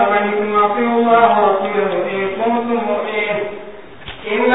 عليكم وعطيوا الله ورسوله إن كنتم مؤمنين. إن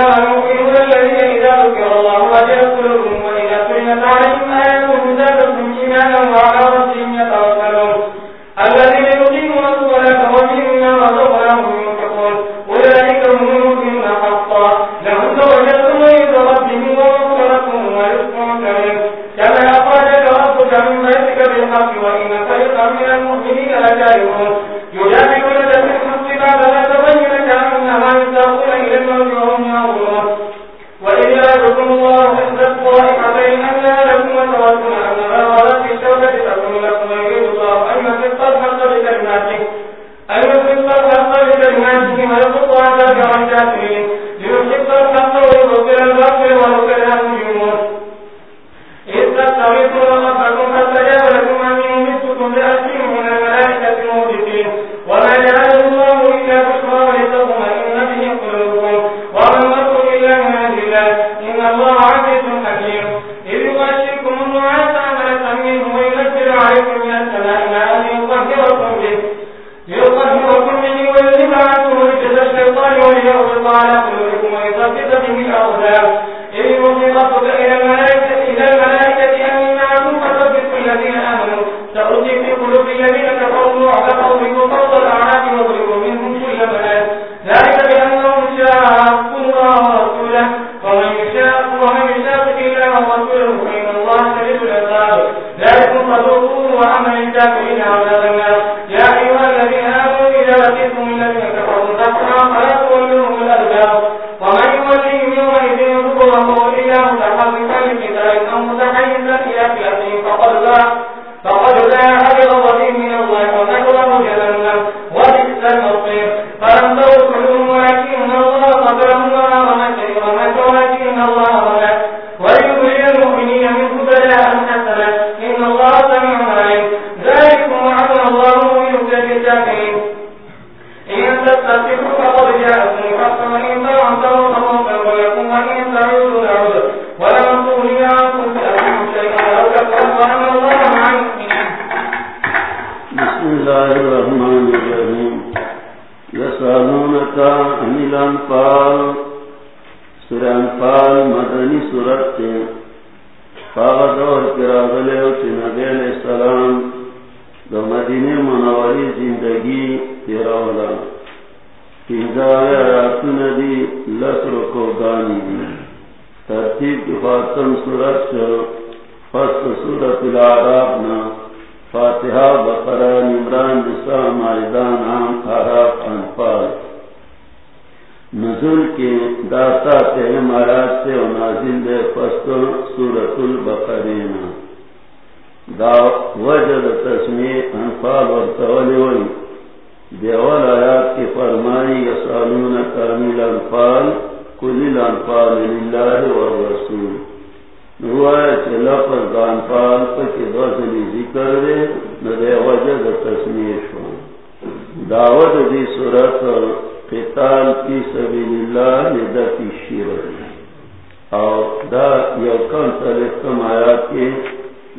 سلیسم آیات کے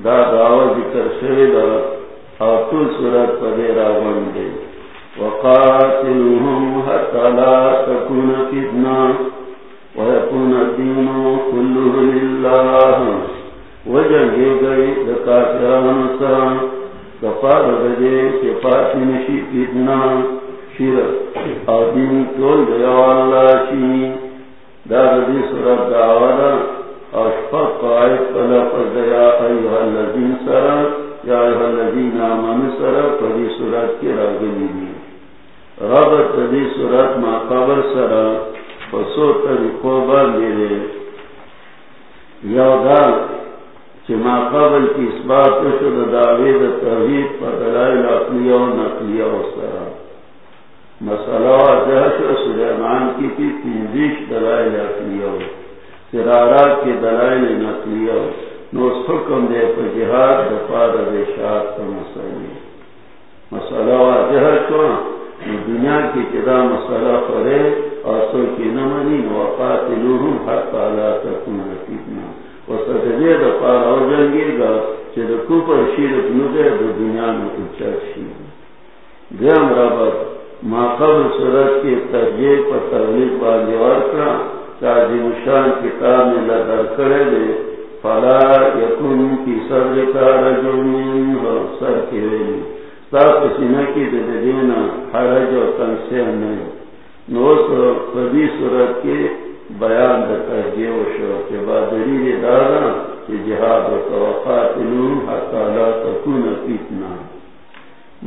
دا دعوی ذکر شوی دا آتو سورت پدے راغن دے۔ وقاتلهم حتى لا تكون فتنة ويكون الدين كله لله وجنگے گئے دکاتران سران دفار بجے کے پاسی نشی فتنہ۔ شرک اور دین تول شی۔ دا دی سورت دعوی اشفق آئیت طلب پردیا ایوہ کی راگلی دی ربط پردی ما قبر سرا پسو طریقو بار دیرے یا کی اس بات شد دعوی دا توحید پر دلائل اقلیہ و نقلیہ و سرا۔ مسئلہ و سلیمان کی تھی تیزیش دلائل اقلیہ و سرارا کے دلائل نقلیہ نو سکم دے پا جہاد دفار دے شاعت کا مسئلہ. مسئلہ واضح کون دنیا کی چدا مسئلہ پڑے اور سو کی نمنی وقات لوہم حتی لا تکن فتنہ وسجدے دفار اور جنگیر گا چد کوپر شیر نوزے دو دنیا میں اچھا شیر دیم رابط ما قبل صورت کی ترجیح پر تبلیغ باندیوار کرا تاجی مشان کتاب میں لدر کرے دے، فلا یکن کی صدر کا رجل من سر کی ویلی تاپ سینہ کی دے دینا حرج و تنسیہ نہیں۔ نوست قدی صورت کی بیان دا ترجیح و شو کے بعد دلیل دارا کہ جہاد و توقات نون حتی لا تکون فتنہ۔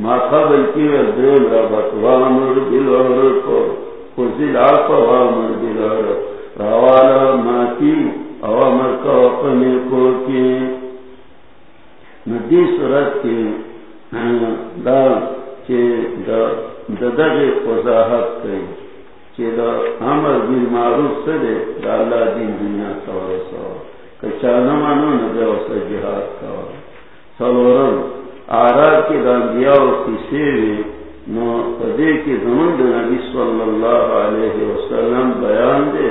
ما قبل کی دل ربط وامر بالعرف خزل عفا وامر بالعرف روالا ما کی اوامر کا اپنے کو کی۔ ندی صورت کی ہاں، دا چی دا ددغ وضاحت کئی۔ چی دا عمر بالمعروف سدے، دا اللہ دین دنیا سوار سوار کچانا مانو نبی وسا جہاد کوا۔ سلورم، آراد کی داندیا کسی نو پدے کی زمن نبی صلی اللہ علیہ وسلم بیان دے۔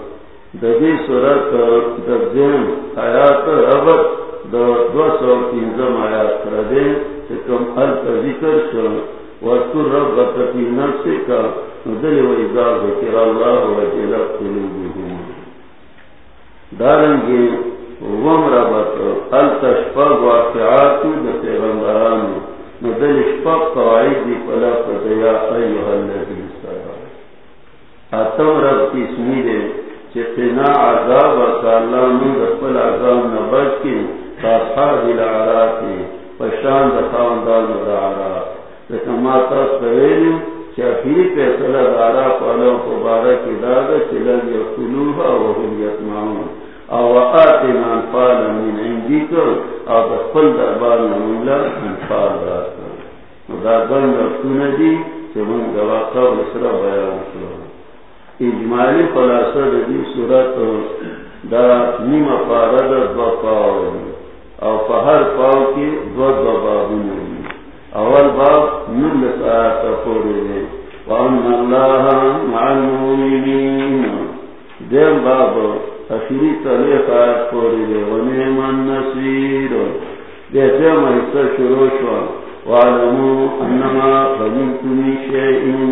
دبی صورت دبزیم آیات ربط دو سو تینزم آیات کردے کم حل ذکر شو. وَذْكُرْ رَبَّكَ فِي نَفْسِكَ. نُدَلِ وَإِذَا ذُكِرَ اللَّهُ وَجِلَتْ قُلُوبُهُمْ. دارنگے وم ربط. التشفق واقعات دا پیغمبرانو. ندل اشفق قواعد دی پلا پدیا ایوہ اللذی سرا اتم رب کی اسمی دے چی قنا عذاب اکا من دا عذاب نبج کی تاصحاب العراتی پشان دا خاندان دا عراق۔ لیکن ما تاس پویلیو چی پیسل دا عراق والا مبارک دادا چی یقلوها وهم یتمعون او آتنا انفال من عندك او تقل دربار نمولا انفال راتا دا بند رفتون دی چمن گوا قبل سرا بیان شو اجمالی خلاصہ دی صورت، دا نیم پارد دو پاو یعنی. او پہر پاو کی دو دو بابون اول باب نلس آیات پوری دی. وان اللہ مع دیم باب، اخیری تلے خواہد پوری دے ونعم النصیر. دے جمع حصہ شروع شوا وعلمو انما غنیتنی شیئن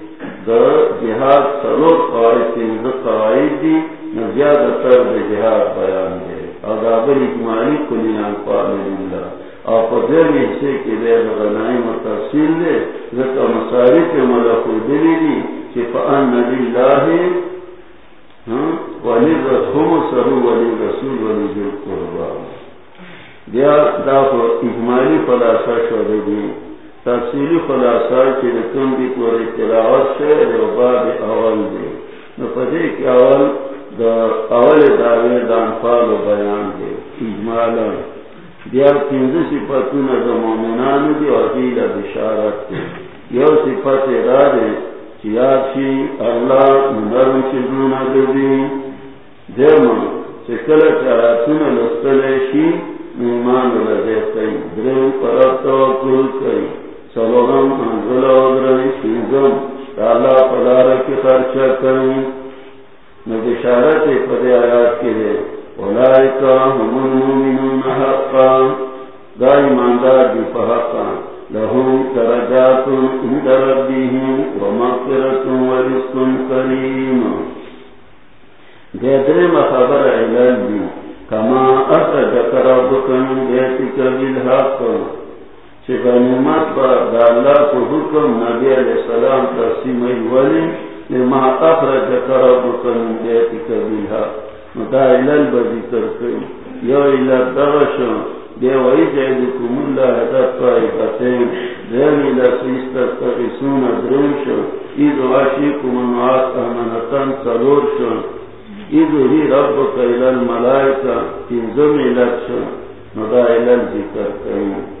دا جہاد سلور قواعد تنز قواعد دی نزیاد تر دا جہاد بیان دے۔ او دا بل اجمالی کلی انفار پا دیر حصے دے دا غنائم دے کے ملکو دلی دی ہاں، ولی سرو ولی رسول، ولی دیا، دا اجمالی تفصیلی خلاصہ چی رکم دی پوری تلاوت سے جو باب اول دی نو پدے کی اول دا اول داوی دا انفال و بیان دی اجمالا دیا تینز صفتون دا مومنان دی و دیل بشارت دی یو صفت را دی چیاشی اللہ منرم چیزون دردی دیما چکل چاراتون لستلیشی میمان لدیتی درم پرات توکل کئی سلوغم انزل ادرائی شیزم تالا پدارکی خرچہ کئی نبشارت پدی آیات کے لیے اولائکا هم المومنون حقا۔ دا ایماندار دی پحقا لهم درجات عند ربهم ومغفرة ورزق كريم دیدر مخبر علل دی، کما اخرجك ربك من بيتك بالحق۔ چه غنیمت با دا اللہ کو حکم نبی علیہ السلام تقسیم ایوالی لما اخرجك ربك من بيتك بها مدى الى البذكر كي يا الى الدغش يا ويجعلكم الله هذا طائفتين ذين الى سيستغيثون درمش إذ عشيكم النعاس أمنة سلورش إذ هي ربك إلى الملائكة تنزم إليك مدى إلى الذكر كي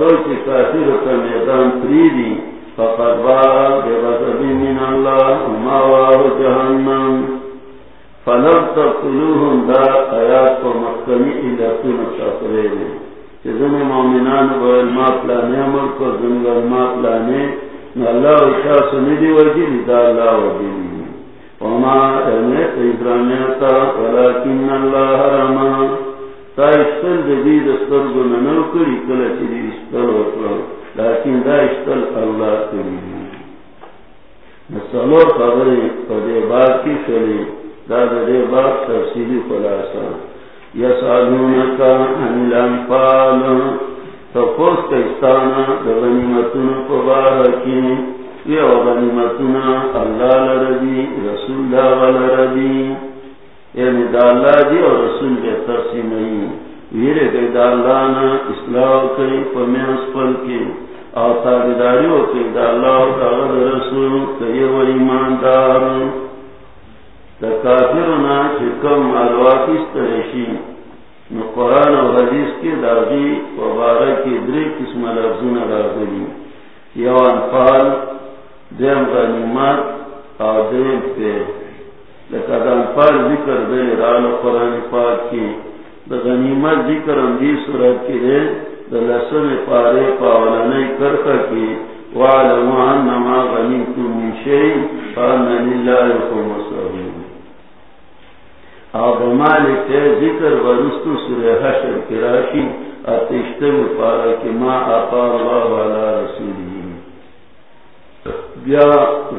اصول کی کافر اسر میدان پریدی فقد بغضب من الله وماواه جهنم فلم تقتلوهم دا آیات کو مقتمی علاقی مقتنی الاتون شاکرین چیزن مومنان با علماء پلانے، عمل کو زنگ علماء پلانے اللہ اشاہ سندی وجی، دا اللہ وجی دی وما امیت ابرامیتا ولكن اللہ رمان رما تا اشتل جدید استرگو ننو کری کل چیزی اشتل وطلو لیکن دا اشتل اللہ کری سلور خبری پدے بات کی شلی دا دے بات تفصیلی خلاصا یسالونکا عن الانفال. تفوس کستانا دا غنیمتون پبارکی یا غنیمتون اللہ لردی رسول اللہ لردی یعنی دا اللہ دی اور رسول بے تقسیمی ویرے گئی دا اللہ نا اصلاح کئی پمیانس پل کی. اور تابداریوں کی دا اللہ دا رسول کئی و ایماندار. دا کافرنا چکم مالواکیس ترشی نو قرآن و حدیث کی داغی و بارکی دری قسم لفظون راغلی یو انفال دیم غنیمت، اور دیم پیر. لکہ دا انفال ذکر دے رال قرآن پاک کی دا غنیمت ذکر اندی صورت کی دے دا لسن پارے پاولانی کرتا کی وعلمو انما غنیمتو من شئی فانا للہ یکم صحیح اور مالک ذکر ورستو سورہ حشر کی راشی اتشتم پارا کی ما آقا اللہ علی رسولی بیا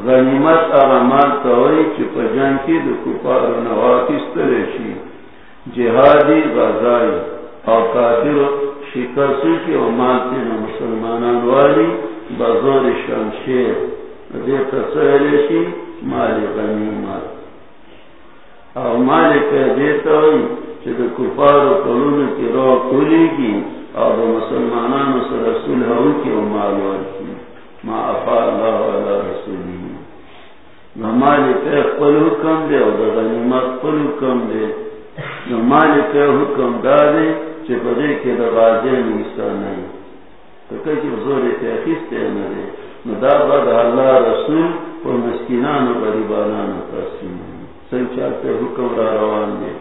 غنیمت آغامال کوئی چی پجان کی دو کپار نواکست ریشی جہادی غزائی اور کافر شکرسی کی اماتی نا مسلمانان والی بزور شمشیر. دیتا سہلیشی مال غنیمت. اور مالک دیتا ہوئی چی دو کفار و قلون کی رو کولی کی اور مسلمانان سے رسول ہو کی امال والی ما افا اللہ علی رسولی حکم دے اور غنیمت قل حکم دے مالک حکم دادے چی پدے کے دغازے نیسا نہیں تو کچھ دا اللہ رسول اور مسکنان و غریبانان تقسیم حکم را روان دے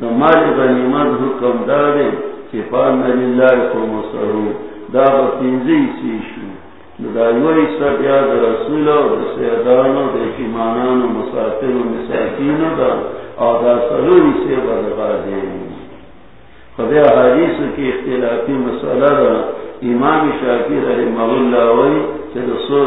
دا غنیمت حکم دادے چی پان للہ کو مسرو دا با پینزی سیشو دا یوی سب رسول و دا سیدان و دا مسافر مساکین دا اور دا سلوی سے حدیث کی اختلافی مسئلہ دا امام شاکی رحمہ اللہ وی چه سور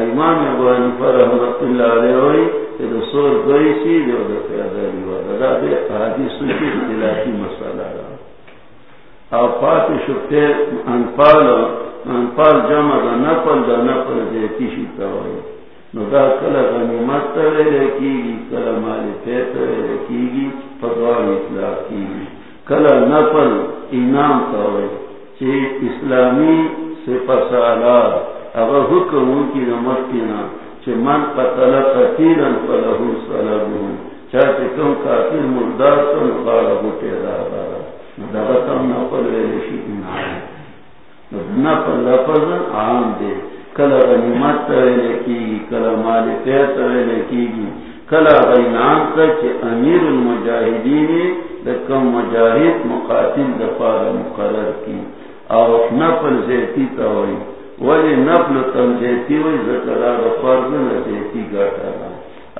امام ابو حنیفہ رحمت اللہ علیہ وی سور دوی سیدی و دا فیادہ دا حدیث کی اختلافی مسئلہ او پاتی شکتے انفال انفال جمع دا نپل دا نو دا کلا غنیمت گی کلا پیت گی پدوار اطلاع کی گی کلا انام چی اسلامی سپس آلار کی چی من قتل قتیلا فلہو چاہتے کم کافر مردار سن غالبو تیرا بارا دغتم نقل ویلشی انعام نقل لفظ عام دے. کل غنیمت تویلے کی گی مال پیر تویلے کی گی. غینام تک امیر المجاہدین دکم مجاہد مقاتل دفار مقرر کی. اور نقل زیتی توئی ولی نفل تم دیتی وی ذکرہ فرض نزیتی گاتا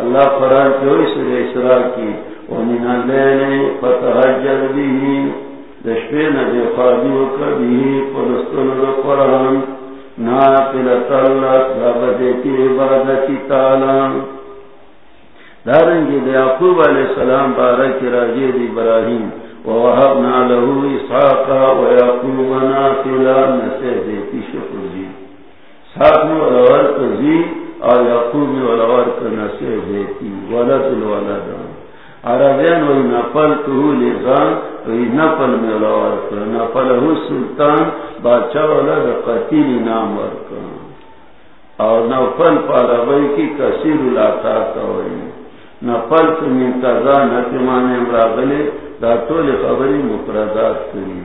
اللہ قرآن کی ہوئی سر اسراء کی. ومن اللیل فتحجر بھی دشپین دے خادیو کبھی پرستن دے قرآن نافلت اللہ رابدیتی عبادتی تعالی دارنگی دے عقوب علیہ السلام بارک راجی دی براہیم ووهبنا له إسحاق ويعقوب نافلا نسير ديتي شكر دي إسحاق ولور كزي أو يعقوب ولور كنسير ديتي ولد الولدان الولد عربيان وينفلته لغان وينفل ملور نفله السلطان بادشاہ ولد قتیل نام ورکا اور نفل پاربئی کی کثیر العطا کوئی۔ نفل من قضا نتمان امراغلے، دا طول خبری مفردات کری۔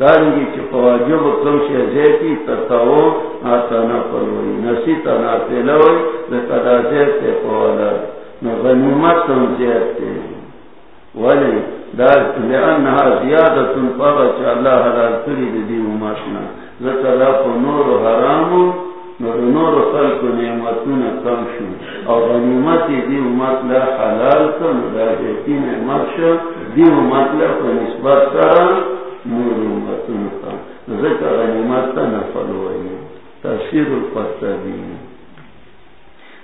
دارنگی چی فواجب کم شیزیتی تتاو آتا نفل وی نسی تا نافل وی لکا دا زیت فوالا نغنیمت تم زیت ولی دار لئنها زیادتن فاغا چی اللہ حلال کری دی امتنا. ذکر دا پا نور و حرامو نور نور خلق نعمتون کم شو. او غنیمت دی امت لا حلال کم دا جیتی نعمت شو. دی امت لا پر نسبت کرا نور امتون کم. ذکر غنیمت تا نفل وئی تفسیر القرطبی. دا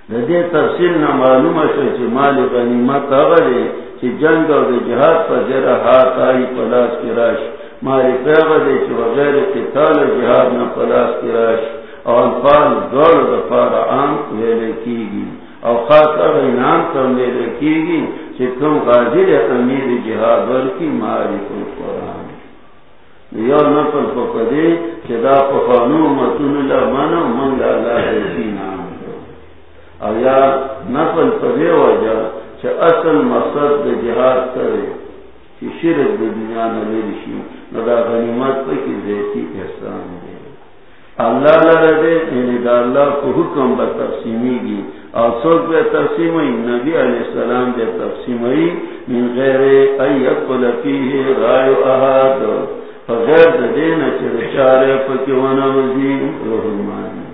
دی تفسیر نا معلوم شو چی مال غنیمت آغلی چی جنگ او دی جہاد پر زیر ہاتھ آئی پلاس کی راش مالی پیغا دی چی وغیر قتال جہاد نا پلاس کی راش اور پال دوڑ دفار عام لے کی گی اور خاص اب انعام کم لے کی گی کہ تم غازر امیر جہاد کی ماری کو قرآن یو نفل کو پدے کہ دا پخانو متن لمن من لا ہے نام اور یا نفل پدے وجہ کہ اصل مقصد دے جہاد کرے کہ شرک دنیا نہ میری شی نہ دا غنیمت پہ کی ذاتی احسان دے۔ اللہ لردے یعنی دا اللہ کو حکم با تقسیمی گی۔ اور سوک بے تقسیمی نبی علیہ السلام بے تقسیمی من غیر ایق لفیه غائو احاد۔ فغیر دین چر چارے پکیوانا وزی رحمانی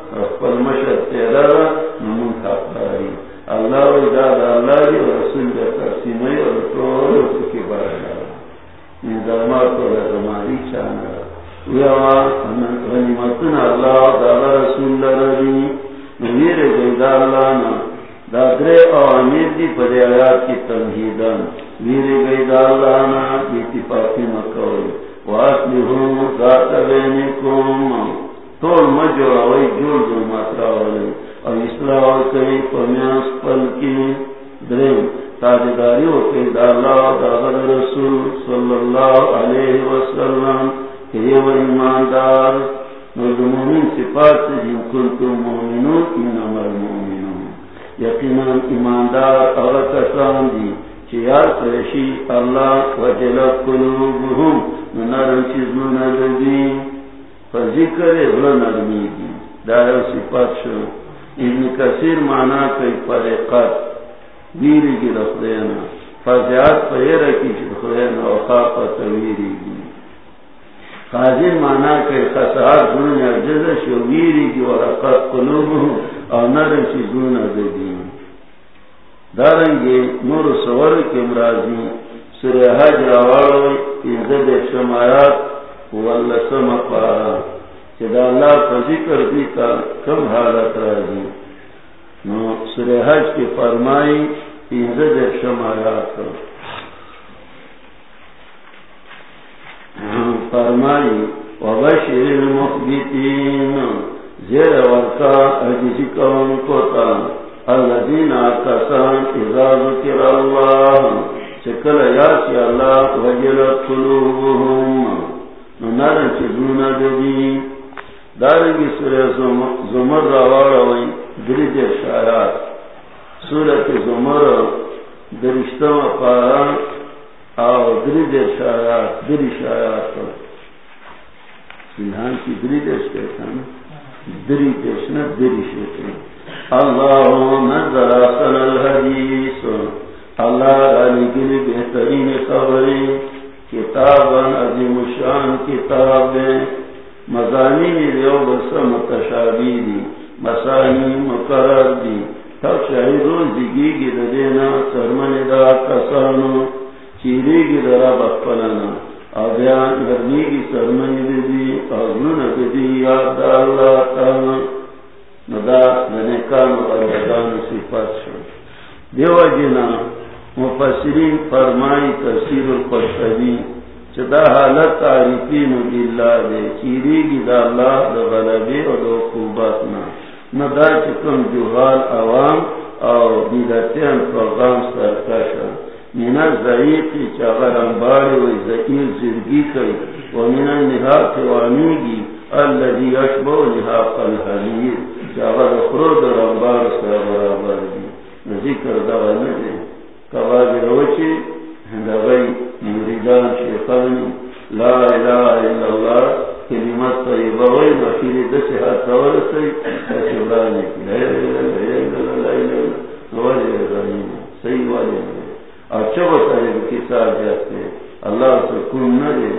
خپل مشر ته را مون حقداري الله و دا الله دی رسول د تقسیمه او ټول څه کې بارا نظامات او زماري چانه غنیمتن اللہ دادا رسول لرلی نویر گیدہ اللہ نا. دادرے او امیر دی پدے آیات کی تنہیدن ویر گیدہ اللہ نا اتفاقی مکوئی. واسلی ہوں ذات بینکم. تول مجوڑاوئی جوڑ دو ماتراولی او اصلاح کئی پمیاس پل کی درم، تاجداری ہوتے دا اللہ دادا رسول صلی اللہ علیہ وسلم، کہ وہ ایماندار. مومن صفات جن کنتم مومنون انما المومنون یقینا ایماندار اور کسان دی چیار کرشی اللہ وجلت قلوبهم نرم چیزون لدی فذکر نرمی دی شو۔ ابن کثیر مانا کئی فرقات ویری کی فضیات کی تویری حاضر مانا کہ خسار ویری کی ورقت اور دون دارنگی نور سور کے امراضی سر حج روارو شمایات واللسم پارا چدا اللہ کا ذکر دیتا کم حالت رازی نو سر حج کی فرمائی عزد شمایات فرمائی، وبشر المخبتين، زیر ورکا اجیسی کون کوتا الذین آکسان اذا ذکر اللہ چکل یاسی اللہ وجلت قلوبهم۔ نرن چیزون دبی دارنگی سورہ زمر سورت زمر، درشتم سنہان کی دری دیش کہتا نا دری دیش نا شیطان اللہ نظر اصل الحدیث اللہ علی گلی بہترین خبری کتابا عظیم شان کتابیں مزانی دیو بس متشابی دی مسانی مقرر دی۔ تب شاہدون دیگی گی دینا، سرمن دا کسانو چیری گی درا بخپلنا آبیان گرمی گی سرمن دی اغنون دی، یاد دا اللہ تانا ندا ننکان و اردان صفات شو دیو جنا مفسرین فرمائی تفسیر القرطبی چدا حالت تعریفین باللہ دے، چیری گی دا اللہ، دا غلبی و دا خوباتنا ندا چکم جوحال عوام او بیدتین پرغام سرکشا مینا زعیقی چاگر انباری و زعیل زرگی کئی و مینا نحاق وانیگی اللذی اشبو نحاق الحلیر چاگر خرود رنبار سر برابر دی ذکر دا غلبی کبابی روچی ہندغی مریدان، شیطانی، لا الہ الا اللہ کلمت طیبہ وی بخیر دس حد تورسی شبرانی کی لا الہ الا اللہ ولی رحیم صحیح والی اچھا بتائے کسا جاتے اللہ سے سکون نہ دے،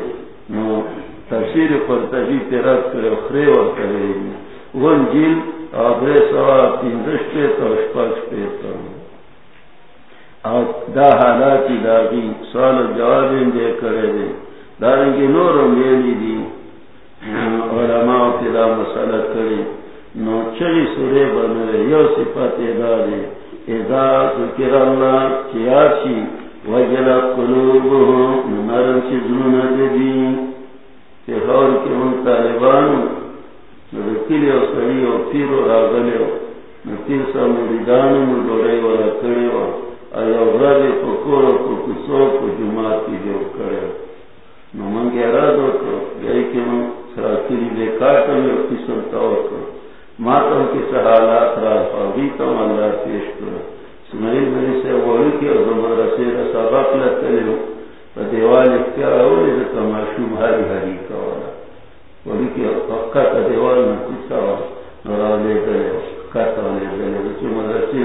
نو تفسیر پر تجی تیرات کرے خرے اور کرے۔ ون جیل آبرے سوا تین تینزش پیتا اشپاش پیتا دا حالاتی داغی سوال و جواب دے کرے دے۔ دارنگی نور میلی دی۔ علماء کی دا مسئلہ کرے۔ نو چلی سورے بنرے، یو صفت ادا دے۔ ادا ذکر اللہ چیاچی وجل قلوبهم نرم چی ظنون دی۔ کہ خور کے ان طالبانو نرکلی و سری و پیر و راغلے و۔ نتیر سا مریدانو مردورے و رکڑے و۔ ایو غربی کو کسو کو جماعت کی جو کرے نو منگی ارادو کو گئی کہ من سراتیری بے کارتا میں قسم تاور کو ماتم کی سحالات را فاوی تم اللہ پیش کرو سمیل منی سے وہی کی اور زمان رسید سبق لگتے و دیوال اختیار اولی سے تماشوم ہری ہری کوالا وہی کی پکا تا دیوال میں کسا نورا لے دلے کتا لے دلے چو مدرسی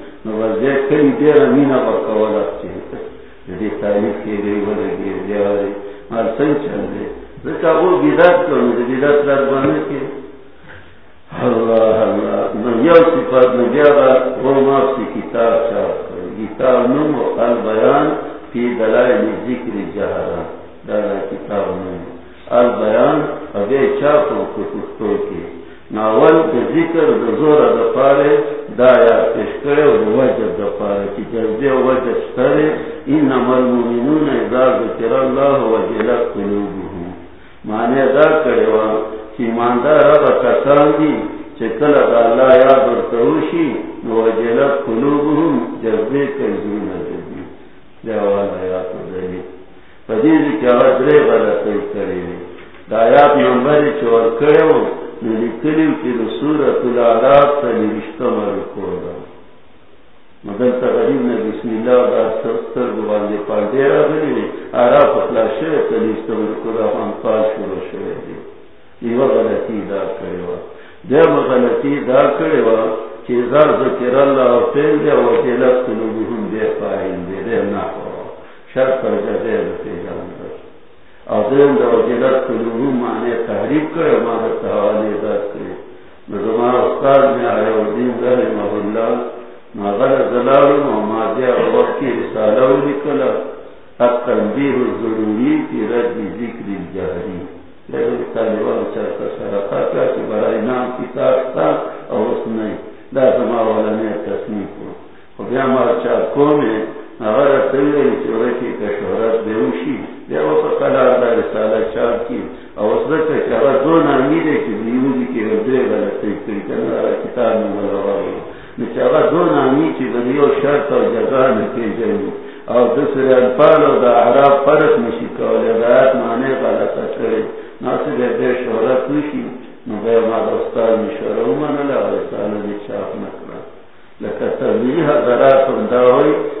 مانی کلی دیر امینا بکوالا چیتا کے مال سن چل دے وہ بیدات کرنے دے بیدات رات بانے کے اللہ اللہ نو یو صفات نو وہ ماف کتاب چاپ کرے کتاب البیان فی دلائل ذکر جہران دادا کتاب نمو البیان ابے کو کے ناول کے ذکر زور دفارے دایا پیش کرے اور وجہ دفارے کی جذبے وجہ کرے ان نمر مومنون اذا ذکر اللہ وجلت قلوبهم. مانے ادا کرے وا کہ ایماندار اب کسان دی چکل دا اللہ یاد اور توشی وجلت قلوبهم جذبے کے زون دی جواب آیات دی. فدیز کیا درے غلطی کرے دایات نمبر چور کرے وہ لکلیو کی رسورت العراب تا لرشتم تا غریب بسم اللہ دا را بلی عراب شوئے تا لرشتم انفال شروع شوئے دی. یہ غلطی دا کرے وا دے غلطی دا ذکر اللہ و فیل دے و جلت قلوبهم دے فائل دے دے نحو شرط پر اذن تحریف کرے مانے تحوالی داد کرے۔ نظمان استاد میں آئے الدین مغل زلال و وقت کی رسالہ التنبیح الضروری کی رد ذکر الجہری۔ طالبان کیا برای نام کتاب اس دا والا تصنیف کو۔ خو اگر اتویلی چوره کی که شهرت بیوشی بیا و دا رساله چار کی او اس رکا چی اگر دو نامی دے کی بیوزی کی ردوی غلطی کری کنه اگر کتاب نمالوائی نچی اگر دو نامی چی بدیو شرط و جزا نکی جنی او دوسر انفال و دا عراب فرق نشی کولی دا آت معنی غلطا کری ناسی شہرت نشی، نو بے ما مشورہ امانا لے رسالہ دی چاپ نکرا۔ لکہ تبلیح حضرات انداوئی چی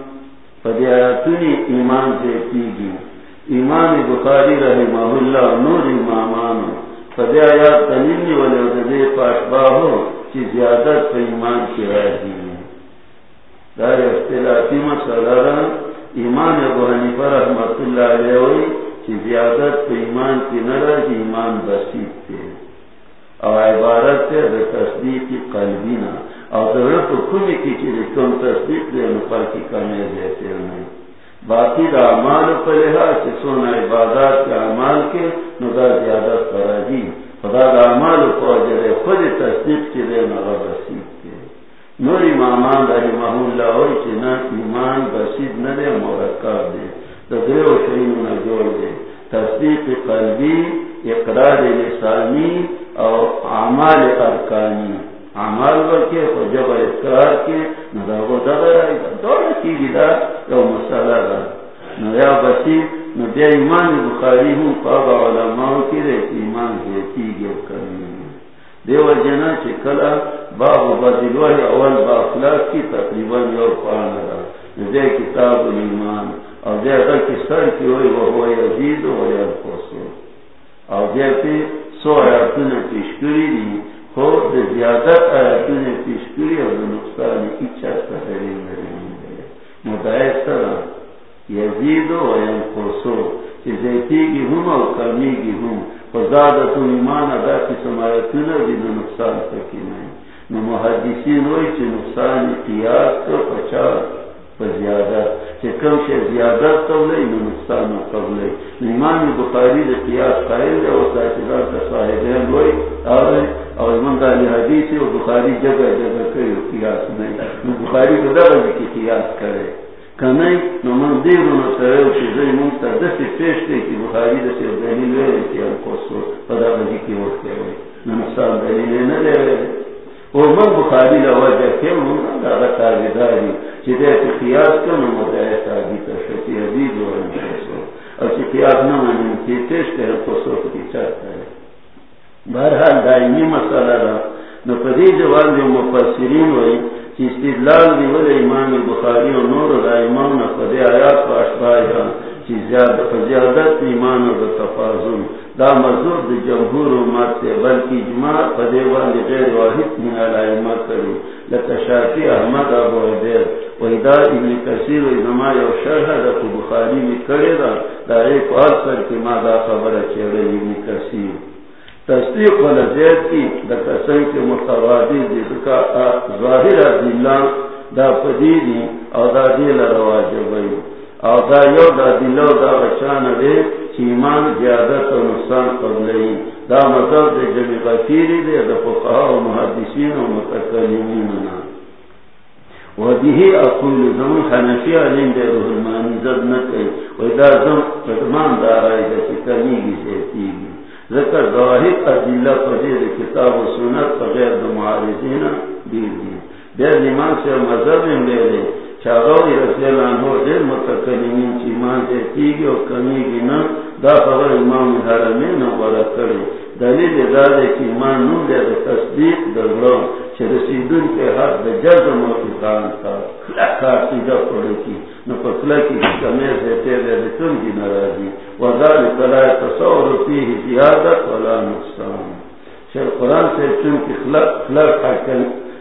زَيْتِيگِ ایمان سے کی گی ایمان بخاری رحمہ اللہ نور امامان فدی آیات تنینی ولددے پاشباہو چی زیادت پا ایمان کی راجی دار اختلافی مسئلہ رہا ایمان ابو حنیفہ رحمت اللہ علیہ وی کی زیادت تو ایمان کی نرا کی ایمان بسیط تھے اور عبارت ہے تصدیق کی قلبی نا۔ اور ضرورت تو کی چیز تم تصدیق دے نفر کی کمی دیتے نہیں۔ باقی دا اعمال پر لحاظ سے سونا عبادات کے اعمال کے نظر زیادت کرا جی خدا دا اعمال کو جرے خود تصدیق کی دے نغا بسیط کے۔ نور امامان رحمہ اللہ ہوئی کہ چنا ایمان بسیط نہ دے مرکب دے۔ تو تدریو شرین نہ جوڑ دے۔ تصدیق قلبی، اقرار لسانی، اور اعمال ارکانی۔ عمل اعمال بلکہ جب اقرار کے نہ وہ دغر دور کی گدا یو مسئلہ دا نیا بسی نہ دے ایمان بخاری ہوں پاگا علماء کی رے ایمان دیتی گے کرنی دیو جنا چکلا باب بدلوہ اول با اخلاق کی تقریباً یور پانا دا دے کتاب ایمان. اور جیسا کی سر کی ہوئی وہ ہوا یزید ہو یا پوسو اور جیسے سو آیاتوں نے پیشکری دی ہو دے زیادت آیاتوں نے پیشکری اور نقصان اچھا سہری میرے مدائز طرح یزید ہو یا پوسو کہ زیتی کی ہوں اور کرنی کی ہوں فزادت و ایمان ادا کی سمایتوں نے بھی نقصان سکی نہیں۔ نو محدثین ہوئی چی نقصان قیاس کو پچاس زیادت کم سے زیادت قبل نقصان قبل ایمان بخاری دے قیاس قائل ہے، اور تحصیلات کا صاحب ہوئی اور اور منگا حدیث اور بخاری جگہ جگہ کرے قیاس نہیں. بخاری کو درج کی قیاس کرے. نہیں نو من دیر نو من تا پیش بخاری دلیل دلیل نہ لے بخاری لا وجہ کہ دا چې دې قیاس کوم ثابت شي دې جوړ شي او چې قیاس نه مانی چې کې چاته دایمي مسله ده نو په دې جواب مفسرین وایي چې استدلال دی ول امام بخاری او نور د امام نه په دې آیات په اشباه چې زیادت په زیادت ایمان او تفاضل. دا مزور د جمهور امت ته بلکې اجماع په دې غیر واحد من الائمه کړي لکه شافعي احمد، ابو عبید و ادا ابن کثیر و انما یو شرح دا د بخاری می کړي دا دا ایک اور سر کې ما دا خبره چېړې ابن کثیر. تصدیق ولا زید کی د کسن کې متوادی دي کا ظاهر ذلہ دا پدیدی او دا دی لرواجب وي. او دا یو دا دلو دا بچان دے چیمان زیادت و نقصان قبلی دا مطلب دے جمع غفیری دے دا فقہا و محدثین و متکلیمین و دیہی اقول زمان خنفی علیم دے روح المانی زد نکے. و دا زم قدمان دارائی دا چکمی گی سیتی گی. ذکر ظاہر ادلہ فجیر کتاب و سنت فغیر دا معارضین دیر دی دیر ایمان سے مذہب لے لے. چاغوی رضی اللہ عنہ دیر متکلمین چی ایمان دیتیگی و کمیگی نا، دا خبر امام حرمین غورا کری. دلیل دادے کی ایمان نو دے دا تصدیق در رو چی رسیدون کے حق دا جزم و اقان تا. کارتی دا پڑے کی. نو پتلکی کی کمیر دیتے دے دا کی نرازی و ذالک لا تصور فیہ زیادت ولا نقصان. شر قرآن سے چون کی خلق خلق حکل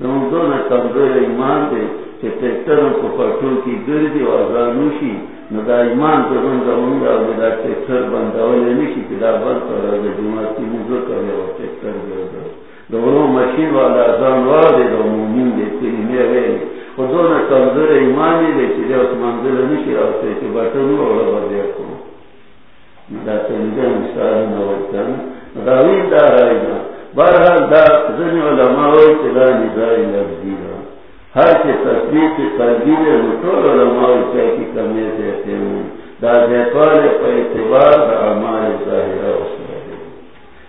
کمزور ایمان دے کہ ٹیکٹروں کو پٹول کی گردی و ازانوشی نو دا ایمان تو دن دا منگا و دا ٹیکٹر بنداولی نشی کہ دا بند کر کرا دا جماعتی مزر کرے و ٹیکٹر گردو دونوں مشین والا ازان وارے دا مومین دے تیری میرے و دو نا کمزور ایمانی دے چی دے اس منزل نشی آتے کہ بٹنو و ربا دیا کو دا تنجا مثال نوکتن دا وین دا رائی دا۔ برحال دا زنی علماء ہوئی چلا نزائی لفظی دا ہر کے تصویر کی قلبی دے مطول علماء ہوئی چاہی کی کمی دیتے ہوں دا دیتوال پا اعتبار دا عمال ظاہرہ اسمہ دے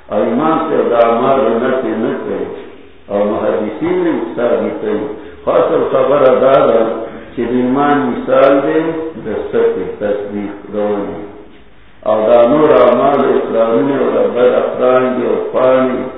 اور ایمان سے دا عمال رنتی نکے اور محدثین نے ثابت ہے خاصر خبر دارا چی ایمان مثال دے دستک تصدیق رونی اور دا نور عمال اسلامی اور بد افرانگی اور پانی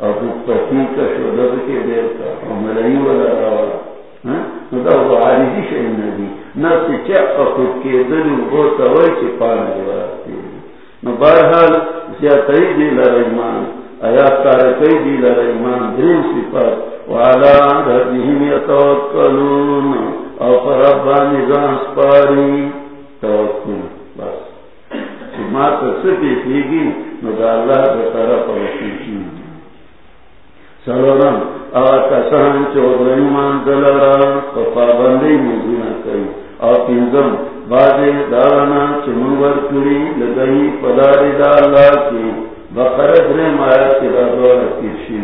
اور دکھتی کا شودر کے دیر کا اور ملائی والا روا نو دا وہ عارضی شئی ندی نفس چک خود کے دلی وہ توئی چی پانا جوارتی نو بارحال زیادتی دی لرائمان آیات تارکی دی لرائمان درین صفات وعلا ربهم یتوکلون او فربان نظام سپاری توکل، بس۔ چی ما تصفی فیگی نو دا اللہ دا طرف وشیشی سلورم اوا کسان چودر ایمان دلرا پابندی مزینا کئی او پینزم، بازی دارانا چمنور کری لگئی پداری دا کی. بقر درم آیت کی ردوار کشی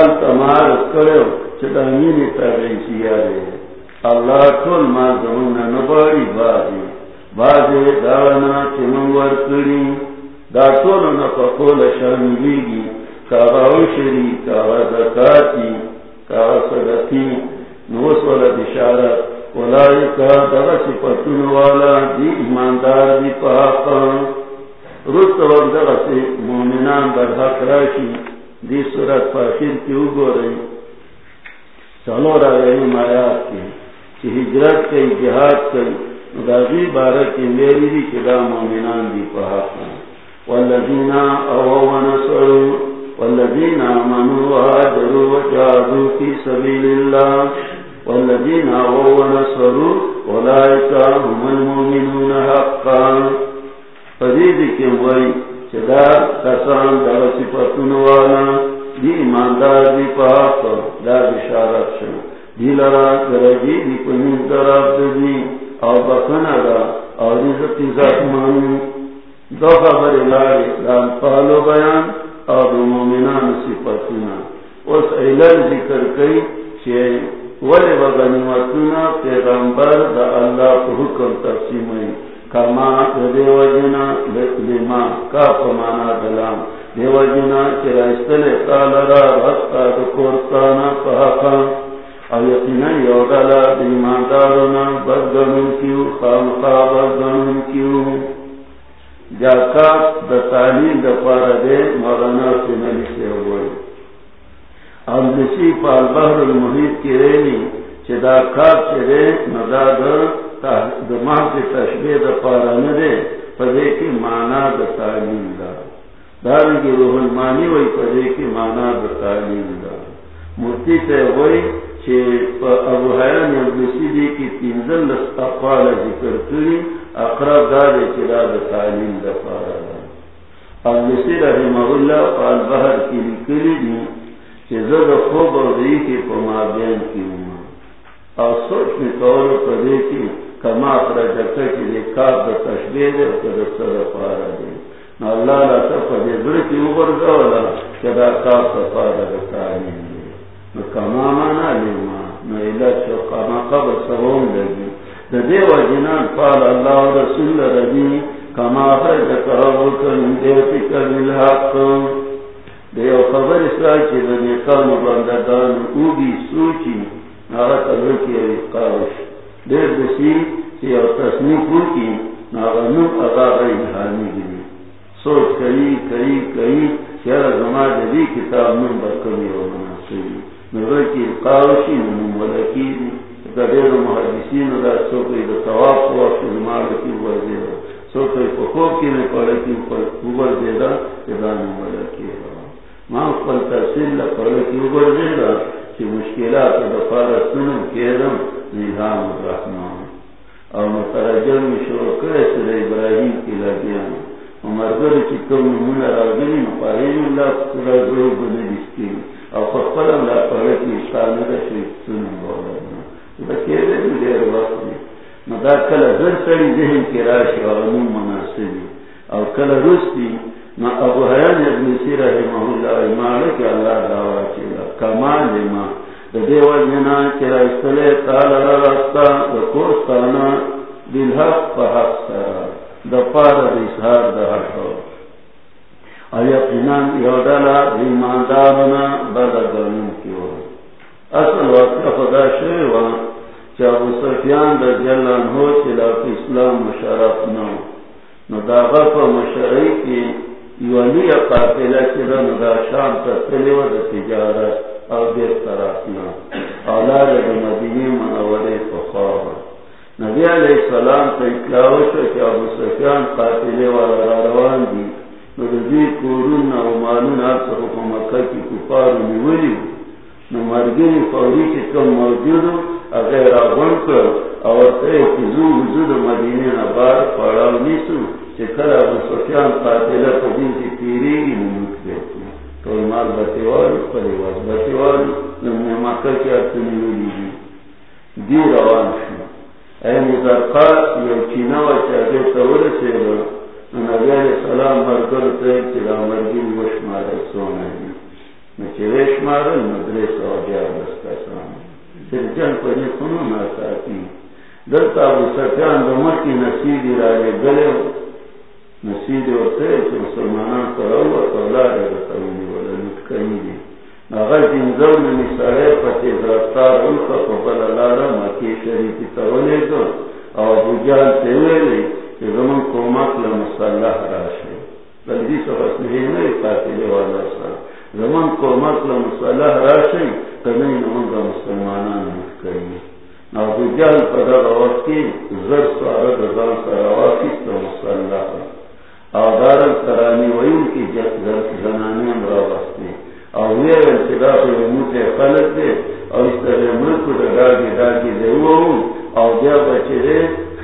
التمار کرو چدامینی تغیسی آرے اللہ کل ما زمون نباری بازی. بازی دارانا چمنور کری. دا کل نفقول شرمیگی کاغا شری کاغا زکاتی کاغا صدقی نوس والا بشارت ولائی کا دغا سپتون والا دی ایماندار دی پاقا رست وقت دغا سی مومنان در راشی دی صورت فاخر کی اگو رہی چلو را یعنی آیات کی چی ہجرت کئی جہاد کئی مدازی بارک کی میری دی چدا مومنان دی پاقا والذین اوو ونصروا والذين آمنوا وهاجروا وجاهدوا في سبيل الله والذين آووا ونصروا أولئك هم المؤمنون حقا فزيد كم وي چدا کسان دا صفتون والا دی ایماندار دی پاک دا بشارت شو دی لرا درجی دی پنین دراب دی او بخنا دا او دی زتی ذات مانو دو خبر لاری دا پالو بیان اور مومنان صفتنا اس علل ذکر کئی چھے ولی بغنیمتنا پیغمبر دا اللہ کو حکم تقسیم ہے کما دیو جنا لما کا پمانا دلام دیو جنا چرا دکورتانا یقینا یوگالا کیوں خام خواب کیوں جاکات دا تعلیم دا پارا دے مولانا سنلی سے ہوئی اب نسی پال بحر المحیط کی رینی چی دا کات چی رے مدا دا دماغ کی تشبیح دا پارا ندے پدے کی مانا دا تعلیم دا دارنگی روح المانی وی پدے کی مانا دا تعلیم دا مرتی تے ہوئی چی ابو حیران ابنسی دی کی تینزل لستقال ذکر کری اقرب دارے چرا تعلیم دا پارا اب نسی رحمہ اللہ پال بہر کی لکلی دی چیزا دا خوب اور دی کی پما بین کی اور سوچ میں کولو پدے کی کما اخرجتا کی لکاب دا تشبیر دے اور تدستر پارا دے نا اللہ لتا پدے برکی اوبر دولا کدا کاب سفارا دا تعلیم دے نا کما مانا لیما نا علت شو کما قبر سوون لگی دے جنان اللہ رسول ربی کما اخرجتا ربکا من دیوتی کر دے خبر اسرائیل چی دا بندگان او بھی سوچی دیر دسی کی سوچ کئی کئی کئی زما جدی کتاب من برکمی و مناسبی نگر کی قاوشی ملکی دیر محدثین دا سوکری دا ثواب تواف وقت زما لکی ورزی دا سوکری پخوب کی نے پڑھکی اوبر دے دا دا ملکی ماں پل تحصیل پڑھکی اوبر دے دا کہ مشکلات دا دفار سنم کیرم نظام الرحمن. اور مترجم شروع کرے سر ابراہیم کی لگیان مرگر کی کم نمون راگلی مپارین اللہ سر گروہ بنے دستی اور فقل اللہ پڑھے کی اشتانے دا شریف سنم بولا دا کیرے زر سری ذہن کی راشی اور امون مناسبی اور کل رستی ما ابو حیان ابن سی رحمہ اللہ مالک اللہ دعوی چیلا کمال ما. دیو جنا چرا استلے تالا راستا دکوستانا بالحق پحق سرا دپار دیسار دہر ہو ایقینان یودالا ایماندارنا بدا گرنم کیو اصل وقت خدا شویوا چاہو سفیان دا جلن ہو چلا اسلام مشرف نو. نو داغا پا مشرعی کی یولی قاتلہ چرا ندا شام تا تلیو دا تجارت او دیر طرفنا اولاد دا مدینی منوری فخواب نبی علیہ السلام تا اطلاعوشو کہ ابو سفیان قاتلے والا روان دی. نو دا نرزی کورون و مالون ارسا حکم مکہ کی کفارو نیولی. نو مرگین فوری کی کم موجودو اگر آگون کر اور تے کزو حضور مدینی نبار پڑاو نیسو چکر ابو سفیان قاتلے پا دین کی تیری گی نمک دیتی تو مال بتیوال پریواز بتیوال نمی مکہ کی ارتنی ویلی دی دی روان شو. این زرقا یو چینا و چاہتے تول سے رو نبی علیہ السلام مرگر تیر چلا مرگی وشمار سونا دی نچویش مارن مدرس و جار بستا پنی کنو ناساتی دلتا ابو سفیان دمر را لے گلے نصیب ہوتے کہ مسلمانان کرو اور رسولی ولا نتکنی دی جنزو نمی سارے پتی کا مکی شریفی تولے دو تیوے کہ زمان کومک لمسلح راشے بلدی والا زمان کومک لمسلح راشے تنین ان کا مسلمانان نتکنی اور بجال پدر وقت کی، زر سوارا دزان سرواسی تو مسلح. راشے آدار کرانی ویم کی زنانی امرا وستے اور یہ ابتدا سے خلق دے اور اس طرح ملک کو ڈاگی ڈاگی دے وہ اور جا بچے دے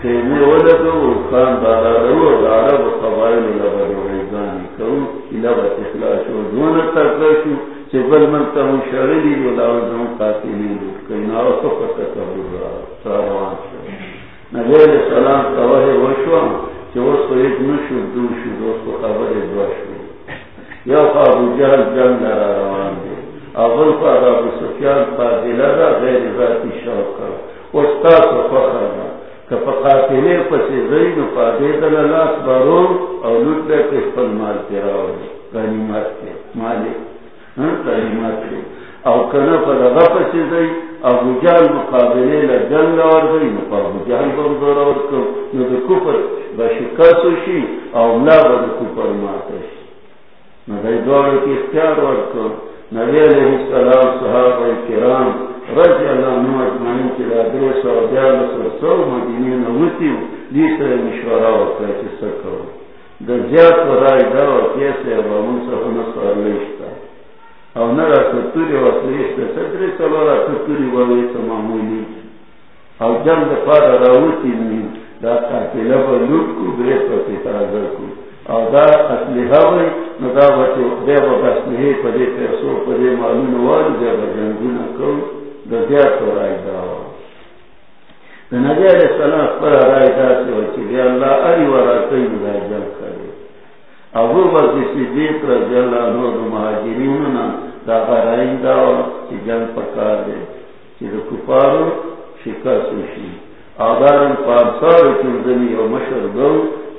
خیمے والا تو خان دادا رو عرب قبائل لبا روحیگانی کرو لبا اخلاص دون تکلشو چه بل من تمو شرلی جو لاوزن قاتلی رو کئی ناو سفت کبور را ساروان شو نبی علیہ السلام وشوان دوست کو ایک نشو دوشو دوست کو خبر دوشو یا خواب جہل جنگ در آروان دے۔ اول خواب ابو سفیان فاضلہ را غیر ذاتی شوق کرو۔ استاس و فخر را۔ کہ فقاتلے پسی زین و فاضل اللہ برون اور لٹ لے کے فل مال تیراو دے غنیمت کے مالک ہاں غنیمت کے او کنا پر اغا پسی زین ابو جال مقابلے لجنگ اور گئی نو ابو جال بمدور اور کم نو دے کفر بشکاسو شی او ملا با دے کفر ماتش نو دے دوار کی اختیار ورکو نبی علیہ السلام صحابہ کرام رضی اللہ عنہ اجمعین کی رادر سو دیال سو سو مدینی نوتیو دی سر مشورہ ورکا چی سکو در زیاد و رای داو کیسے ابا منصف نصر لیشتا او نرا ستوری وصلیشتا صدر سلورا ستوری وویتا معمولی او جنگ پارا راوتی نیم، دا قاتلہ با لوٹ کو، بریت و تتازر او دا اسلحہ وی نو دا بچے دے با اسلحے پا دے پیسو پا دے معلوم والو دے با جنگونا کو دا دیات و رائی داوا نبی علیہ السلام پر رائے داسی وچی دی اللہ اری ورا کئی مدائی جل کرے ابو بکر صدیق رضی اللہ عنہ دو مہاجرین نا دا غرائن داو چی جل پکار دے چی دو کفارو شکا سوشی آدارن پانسار چندنی و مشر دو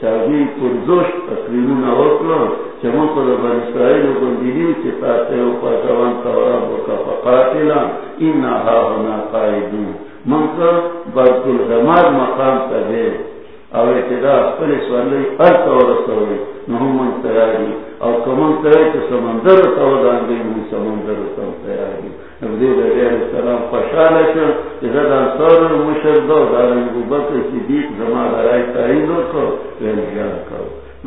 چاہی پرزوش تقریرون اوکلو چمو کو دا بن اسرائیل و بندیلیو چی تاتے و پاتوان توراب و کفا قاتلا اینا ہا ہونا قائدون منکر برد الغمار مقام تا دے. او اتدا اخبر سوالی ارتا و رسولی نحو من تیاری. او کمن تیاری چه سمندر تا و دانگی من سمندر تا تیاری. نبدی علیہ السلام خوشحال شد ازا دانسار مشرد و دارن بکر صدیق زمان رائی تایید کو ویل کو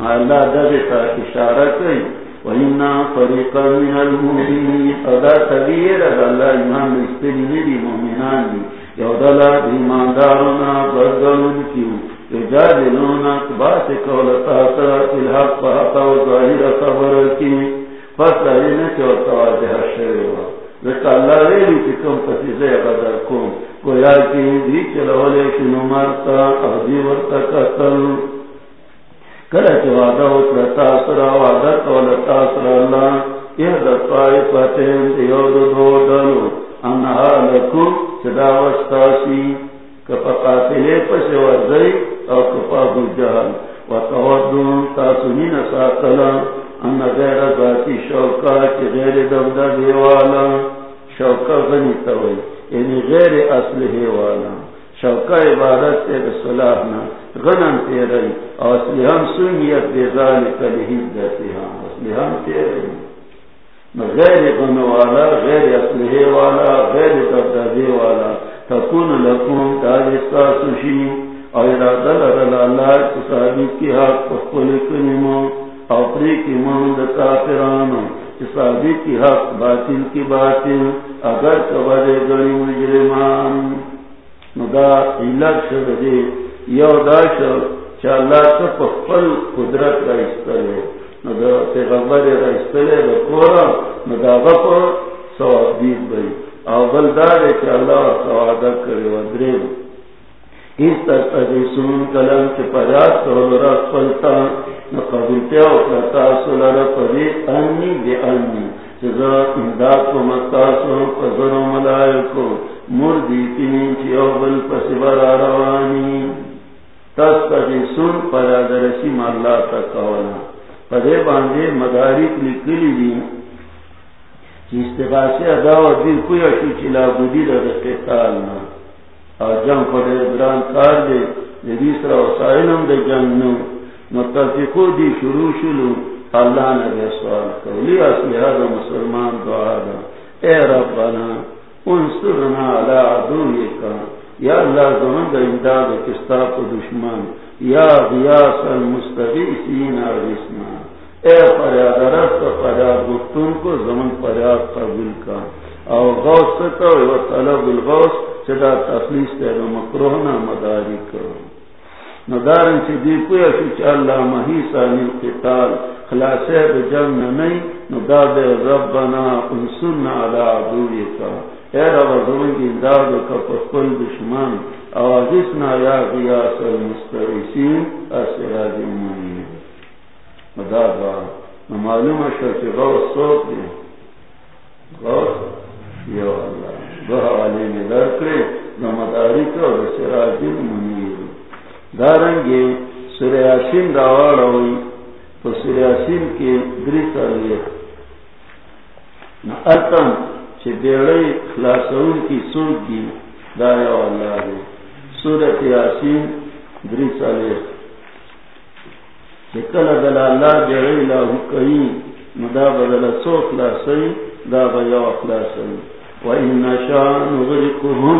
اللہ دادی تا اشارہ کئی وَإِنَّا فَرِيقًا مِنَ الْمُؤْمِنِينَ ادا تغییر اللہ ایمان استنی میری مومنان دی یودلا ایماندارنا بردلن کیو اجادلونا کبات کولتا ترا الحق فحقا و ظاہر خبر کی پس لئینا چوتا واضح شریوا ذکا اللہ ریلی چکم پسیزے غدر کن گویا کی دی چلولے کنو مرتا اغدی ورطا قتل کلا چوادا وطلتا سرا وعدا کولتا سرا اللہ یہ دفائی فتن دیود دو دلو انہا لکو چدا وستاسی کپا قاتلے پس ورزی او کپا دو جہل و تودون تاسمین ساتلا ان غیر ذاتی شوکا چی غیر دبدا دیوالا شوکا غنی توی یعنی غیر اصلی والا شوکا عبارت تے بصلاحنا غنم تیرئی اصلی ہم سنیت بے بیزالک لحید دیتی ہاں اصلی ہم تیرئی غیر غن والا غیر اسلحے والا غیر دبدبے والا تکون لکون تاجستا سشی اور ارادہ لرلالا تصابی کی حق پخپل کنمو اوپری کی مند کافرانو تصابی کی حق باطل کی باطل، اگر کبر گنی مجرمان۔ ندا علت شد جی، یو دا شد چا اللہ تا قدرت را استرے پیغمبر رئیستلے دا کورا ندا غفا سواب دید بھئی۔ او بلدارے کہ اللہ سوادہ کرے و درین اس تک اجیسون کلم چی پریاد کولو را پلتا نقبلتیا و کرتا سولا را پدی انی بی انی چیزا امداد کو مستاسو پزر و ملائکو. مردی تینین چی او بل پسبر آروانی تس اجیسون پریاد رسیم اللہ تک کولا. پدے باندھے مدارک نکلی دی. استغاثے ادا و دل کوئی اشو چلا بدی دا قتال نا. اور جنگ پدے بران کار دے جدیس را وسائلم دے جنگ نو. متفقو دی شروع شلو. اللہ نے دے سوال کولی اصلی حضر مسلمان دعا دا۔ اے ربنا، انصرنا علی عدویکا۔ یا اللہ زمان دا امداد کستاپ دشمن۔ یا غیاس المستغیسین عرسنا اے فریاد رست فریاد گفتن کو زمن فریاد قبول کا۔ او غوث سکا و طلب الغوث چدا تخلیص تے و مکروحنا مداری کرو ندارن چی دی کوئی اشو چا اللہ محیصا من قتال خلاصے بجنگ ننی ندار دے ربنا انسلنا علا عدوی کا اے رب زمن کی انداد کا پسکل دشمن اوازسنا یا غیاس المستغیسین اسراج منیر مدا دعا معلوم اشر چی غوث صوت دی۔ غوث یو اللہ دو حوالی میں در کرے نو مداری کا اور سراج منیر دارنگی سریاسین دعوار ہوئی تو سریاسین کی دری سالیے اتم چی بیڑی خلاصون کی سوک دی دایا اللہ دی. سورت یاسین دری سالیے چکل دل اللہ بیڑی لاہو کئی مدا بدل سو خلاصی دا بیا خلاصی وَإِنَّ شَاءَ نُغْرِقُهُمْ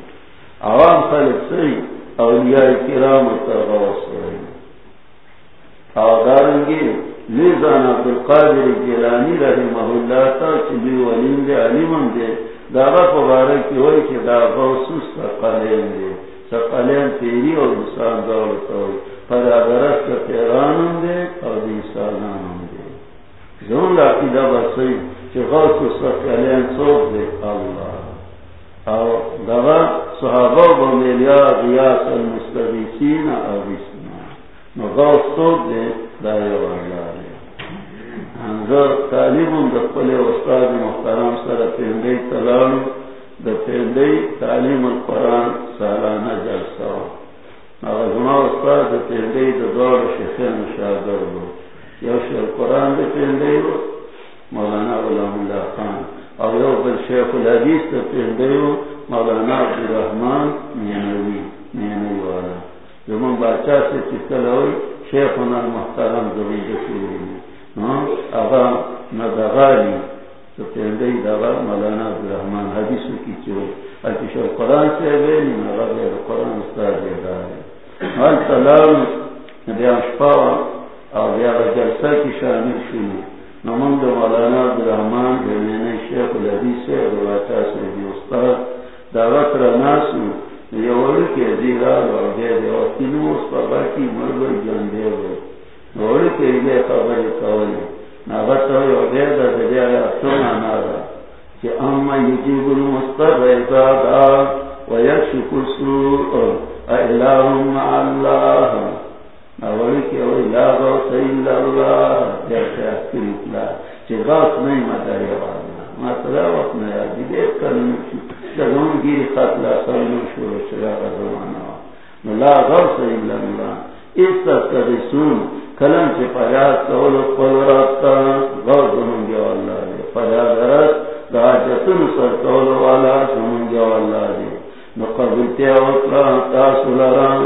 عوام خلق سری، اولیاء کرام تغوث رہی او دارنگی عبدالقادر جیلانی رحمہ اللہ تا چلی ولین دے علیمان دے. دارا پبارکی ہوئی کہ دا غوثوس سقالین دے. سقالین تیری اور انسان دولتا ہوئی. پر آدرست تیرانم دے اور انسانانم دے. زون لاکی دا بسید چی غوثوس سقالین صوب دے، اللہ. اور داغا صحابہ بمیلیا غیاس المستغیسین اور بسنا نو غوث سوک دے دائیو اللہ تعلیم دفل استاد محترام سر پیندئی تلال د پیندئی تعلیم القرآن سالانہ جلسہ زما استاد پیندئی د دوڑ شیخین شاگر ہو یو شیخ قرآن د پیندئی ہو مولانا غلام اللہ خان. اور یو بل شیخ الحدیث د مولانا عبدالرحمان مینوی مینوی والا۔ زمان بادشاہ سے چکل ہوئی شیخ محترم زمین جسی ہوئی مولانا عبدالرحمان حدیث کی چو قرآن اچھا قرآن سے حال تلال اور جلسہ کی شامل شروع نمند مولانا عبدالرحمان شیخ الحدیث سے سے بھی استاد دعوت رناسو یہ کے دیرال اور دے دے اور تینوں اس پر باقی مرگر جان دے ہوئے۔ گوڑی کے لیے خبر کولی نغت ہوئی و دیر دا دیا یا سونا نارا کہ اما یجیب المستر ازادا و یکشک السور الہم مع اللہ۔ نغوڑی کے ہوئی لا غوث الا اللہ جیسے اکتر اطلاع. کہ غوث نہیں مداری والا مطلع وقت نیا دیدیت کرنے شدون گیری قتل سلم شروع شراغ زمانا لا غوث الا اللہ. اس تک سن کلم سے فریاد کول قل رتا غور زمونگی واللہ دے. فریاد رس دا جتن سر کول والا زمونگی واللہ دے. نو قبلتی اوکلا تاسو لران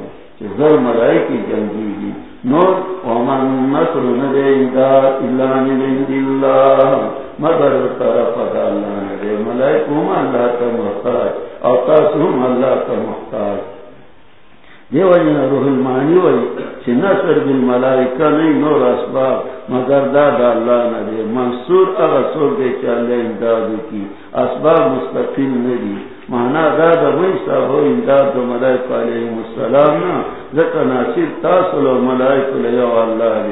چی زن ملائی کی جنگی گی نور ومن نصر ندے اندار اللہ من اند اللہ۔ مگر طرف دا اللہ ندے ملائی کو اللہ کا محتاج، اور تاسو اللہ کا محتاج۔ دیو جن روح المانی وی چی نصر بن ملائکہ نہیں، نور اسباب۔ مگر داد اللہ ندے منصور اغا سور دے چالے امدادو کی، اسباب مستقل ندی مانا داد وی صاحب امداد دو ملائکہ علیہ السلام نا ذکر ناصر تاصل و اللہ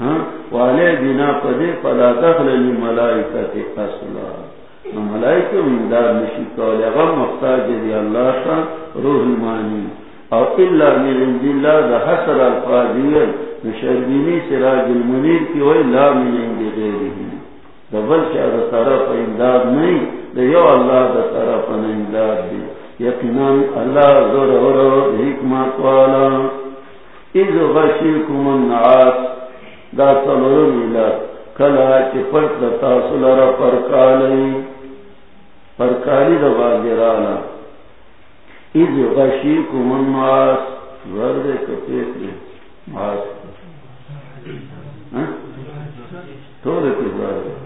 ہاں؟ والے بنا پدے پلا دخل لی ملائکہ تے اصلا ملائکہ امداد نشی کولی غم مختاج دی اللہ کا روح المانی او الا من عند الله ده حسر الفاضل مشربینی سراج المنیر کی وی لا من عند غیره ده بل شاہ ده طرف امداد نہیں ده یو اللہ ده طرف امداد دی. یقینا اللہ زور ورو حکمت والا. اذ غشیکم النعاس، دا صلور ملا کلا چی پرک دا تاصل را پرکالی. پرکالی دا باگرانا اذ غشیکم الناس ورد کپیت لی ماس ہاں؟ تولے کی ورد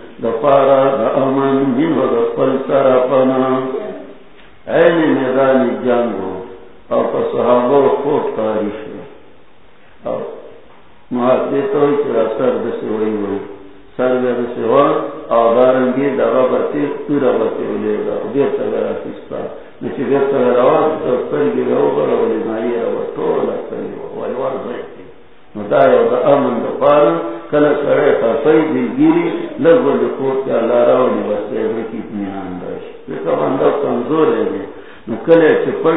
دفارا دا امن من و دفل طرفنا این میدان جانگو او پا صحابو خوب تاریش او محاتی توی چرا سر دسی ہوئی ہوئی سر دسی ہوئی او دارنگی دا غبتی تورا بتی ہوئی دا بیتا گرا کستا نشی بیتا روان تو پرگی رو برا ولی مائی رو طول اکتری ولی وار بیتی نو دا یو دا امن دا پارا کل سڑے پپئی دل گیری لگ بل کیا لارا ہونے بس کی اطمینان داشت بندہ کمزور ہے نو کلے چپڑ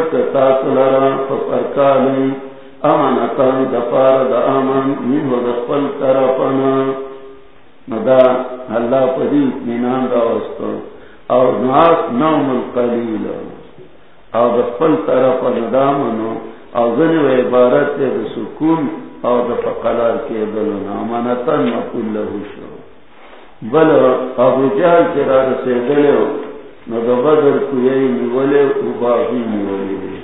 امن اتن دپار دا امن من ہو دپل طرفنا ندا اللہ پدی اطمینان دا وستو اور ناس نوم القلیل. اور دپل طرفنا دا منو. اور غنی عبارت دے سکون او د فقلار کې بلونه امانتن مقول له شو. بل ابو جهل چې را رسېدل نو د بدر کوی نیولې او باغی نیولې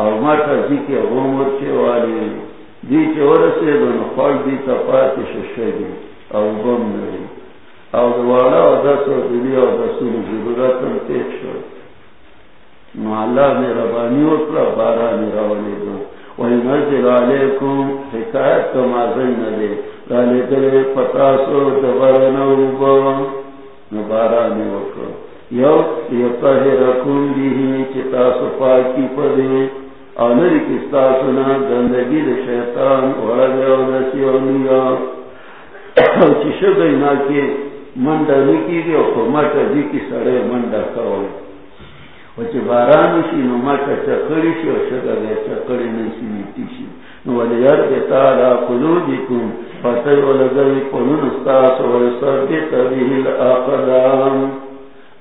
او ما ته ځکه عمر چې والی دي چې ورسېدل نو خپل دي ته پاتې شوشي او بم نه او د والا او د څو دی او د څو ضرورت هم تېښ شو. نو الله مې رباني وکړه، باران راولې وَيُنَزِّلُ عَلَيْكُمْ حِكَايَتْ كَمَا نباران وکر یو یطہرکم بیہی پاکی پدے او نری گندگی دا شیطان ورد او نسی او نیا او کی مندہ نکی او کمتا کی سڑے مندہ کوئی وچه باران شي نو ما ته چکړی شي او شګه دې چکړی نه شي نیتی شي نو ولې یار دې تعالی قلوبکم فتای ولګوي قلون استاس او ثبت به الاقدام.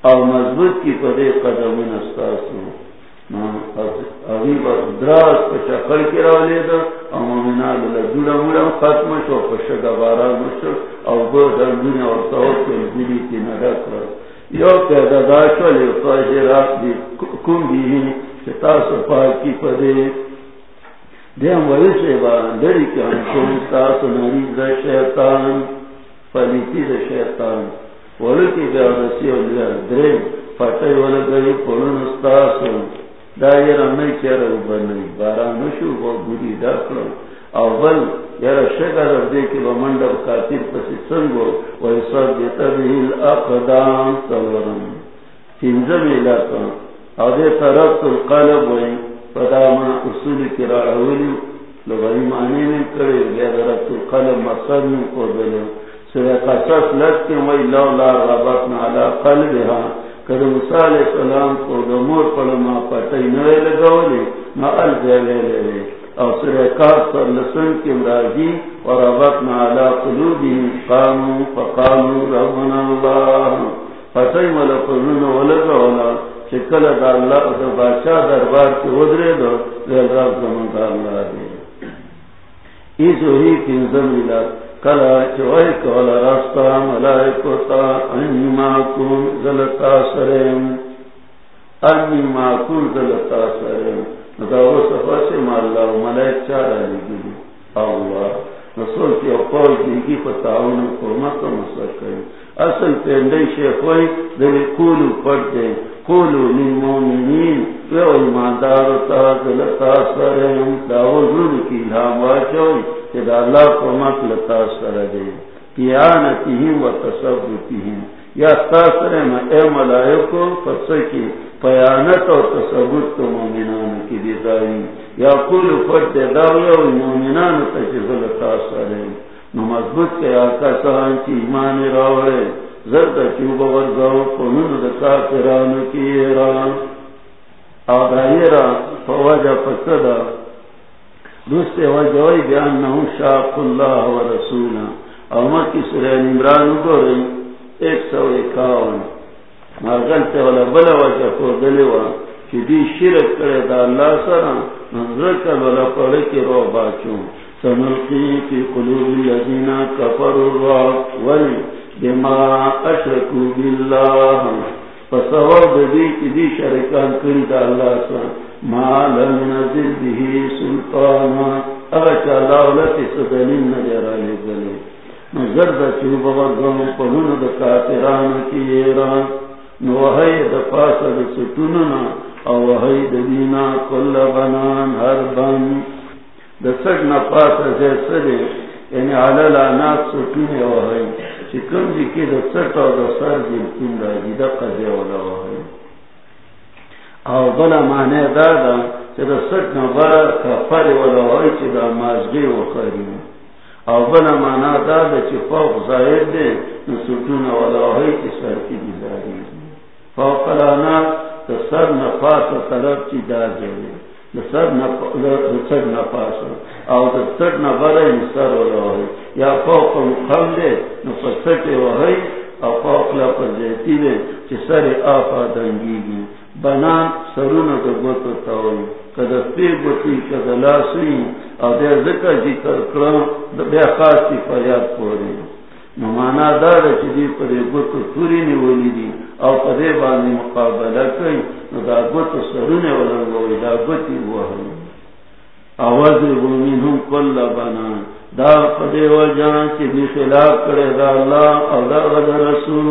او مضبوط کی په دې قدمون استاسو نو اوی با دراز په چکړ کې راولې ده او مومنان له دوړه موړه ختم شو په شګه باران شو، او ګور د دنیا او توکل دې کې نه راکړه یو پیدا داشو لیو طاہرات دی کم چتا کی پدے دیم دری نریز دا شیطان پلیتی دا شیطان. و لیا درین استاسو چیر بنی، بارانشو با بودی بل یرا شکر دے کی بمنڈر خاطر پسی سنگو ویسا دیتا به الاقدام سورم تنزم علاقا او دے طرف القلب وی فداما اصول کرا اولی لغوی معنی میں کرے گیا درفت القلب مصر میں کو بلو سوی قصص لکن وی لولا ربطنا علا قلبها. کدو موسیٰ علیہ السلام کو دمور پلما پتائی نوے لگولی نا الزیوے لے لے او سرکات سر لسن کی مراجی اور ابتنا علا قلوبی قامو فقامو ربنا اللہ. فتح فتای ملکلون ولگا ولا چکل دا اللہ دا بادشاہ دربار کی ودرے دو لیل رب زمان دا اللہ دے. ایزو ہی کنزم ملا کلا چوائی کولا راستا ملائکوتا، انی ماکون زلتا سرم انی ماکون زلتا سرم سے مالا ملائک چارا لگی کی اقوال دیگی تعاون قرمت و کریں اصل پیندے شیخ ہوئی دلی قولو پڑھ دے قولو من ایماندار رون کی الہام واچوئی کہ دا اللہ قرمت لتا سر دے. پیانتیہم و تصبتیہم یا تاثرم اے ملائکو پسکی پیانت اور تصبت تو مومنان کی دیدائی یا کل فرد داوی و مومنان تجزل تاثر ہے نو مضبوط کے آقا سہان کی ایمان راوڑے زرد چوب ورگاو قنون دکا فران کی ایران آدائی را. فوجہ پسدا دوستے وجہوئی بیان نہو شاق اللہ و رسولا اومد کی سورہ نمران گو رہی ایک سو اکاون. مارگل تے والا بلا وجہ کو دلیوا چی دی شرک کرے دا اللہ سرا نظر والا کی رو باچوں فی قلوب الذین کفروا الرعب ولی بما باللہ فسواب دی کی دی شرکان کری دا اللہ سرا ما لم نزل به سلطانا. اگر اللہ لتی گلے نظر دا چوب وگم پلون دا کاتران کی ایران. نوحی دا پاس دا ستوننا او دا دینا کل بنان ہر بن. دا سجن پاس دا سجن یعنی علال آنات ستون وحی. چکم جی کی دا سٹ او دا سر جی کن دا جی دا قضی والا وحی. او بلا معنی دا دا چی دا سٹ نبارا کفر والا وحی چی دا مازگی وخاری وخری او بنا مانا دا دا چی فوق ظاہر دے نسوٹون والا ہوئی چی سر کی بیداری فوق لانا تا سر نفاس و طرف چی دا جائے دا سر نفاس او دا سر نبرے نسر یعنی والا ہوئی یا فوق مقام دے نفسکے وحی او فوق لپر جیتی دے، چی سر آفا دنگی گی بنان سرون دا گوتو تاوئی کدا کدا لاسوی، او دے ذکر جی دا فریاد پوری. نمانا دار چی دی پدے گوتو توری نیولی دی، او پدے بانی مقابلہ کئی، نو دا گوتو سرون ولنگوی، دا گوتی وحل آواز بومین ہم کل بنا. دا پدے وجان چی دی خلاف کرے دا اللہ او دا رسول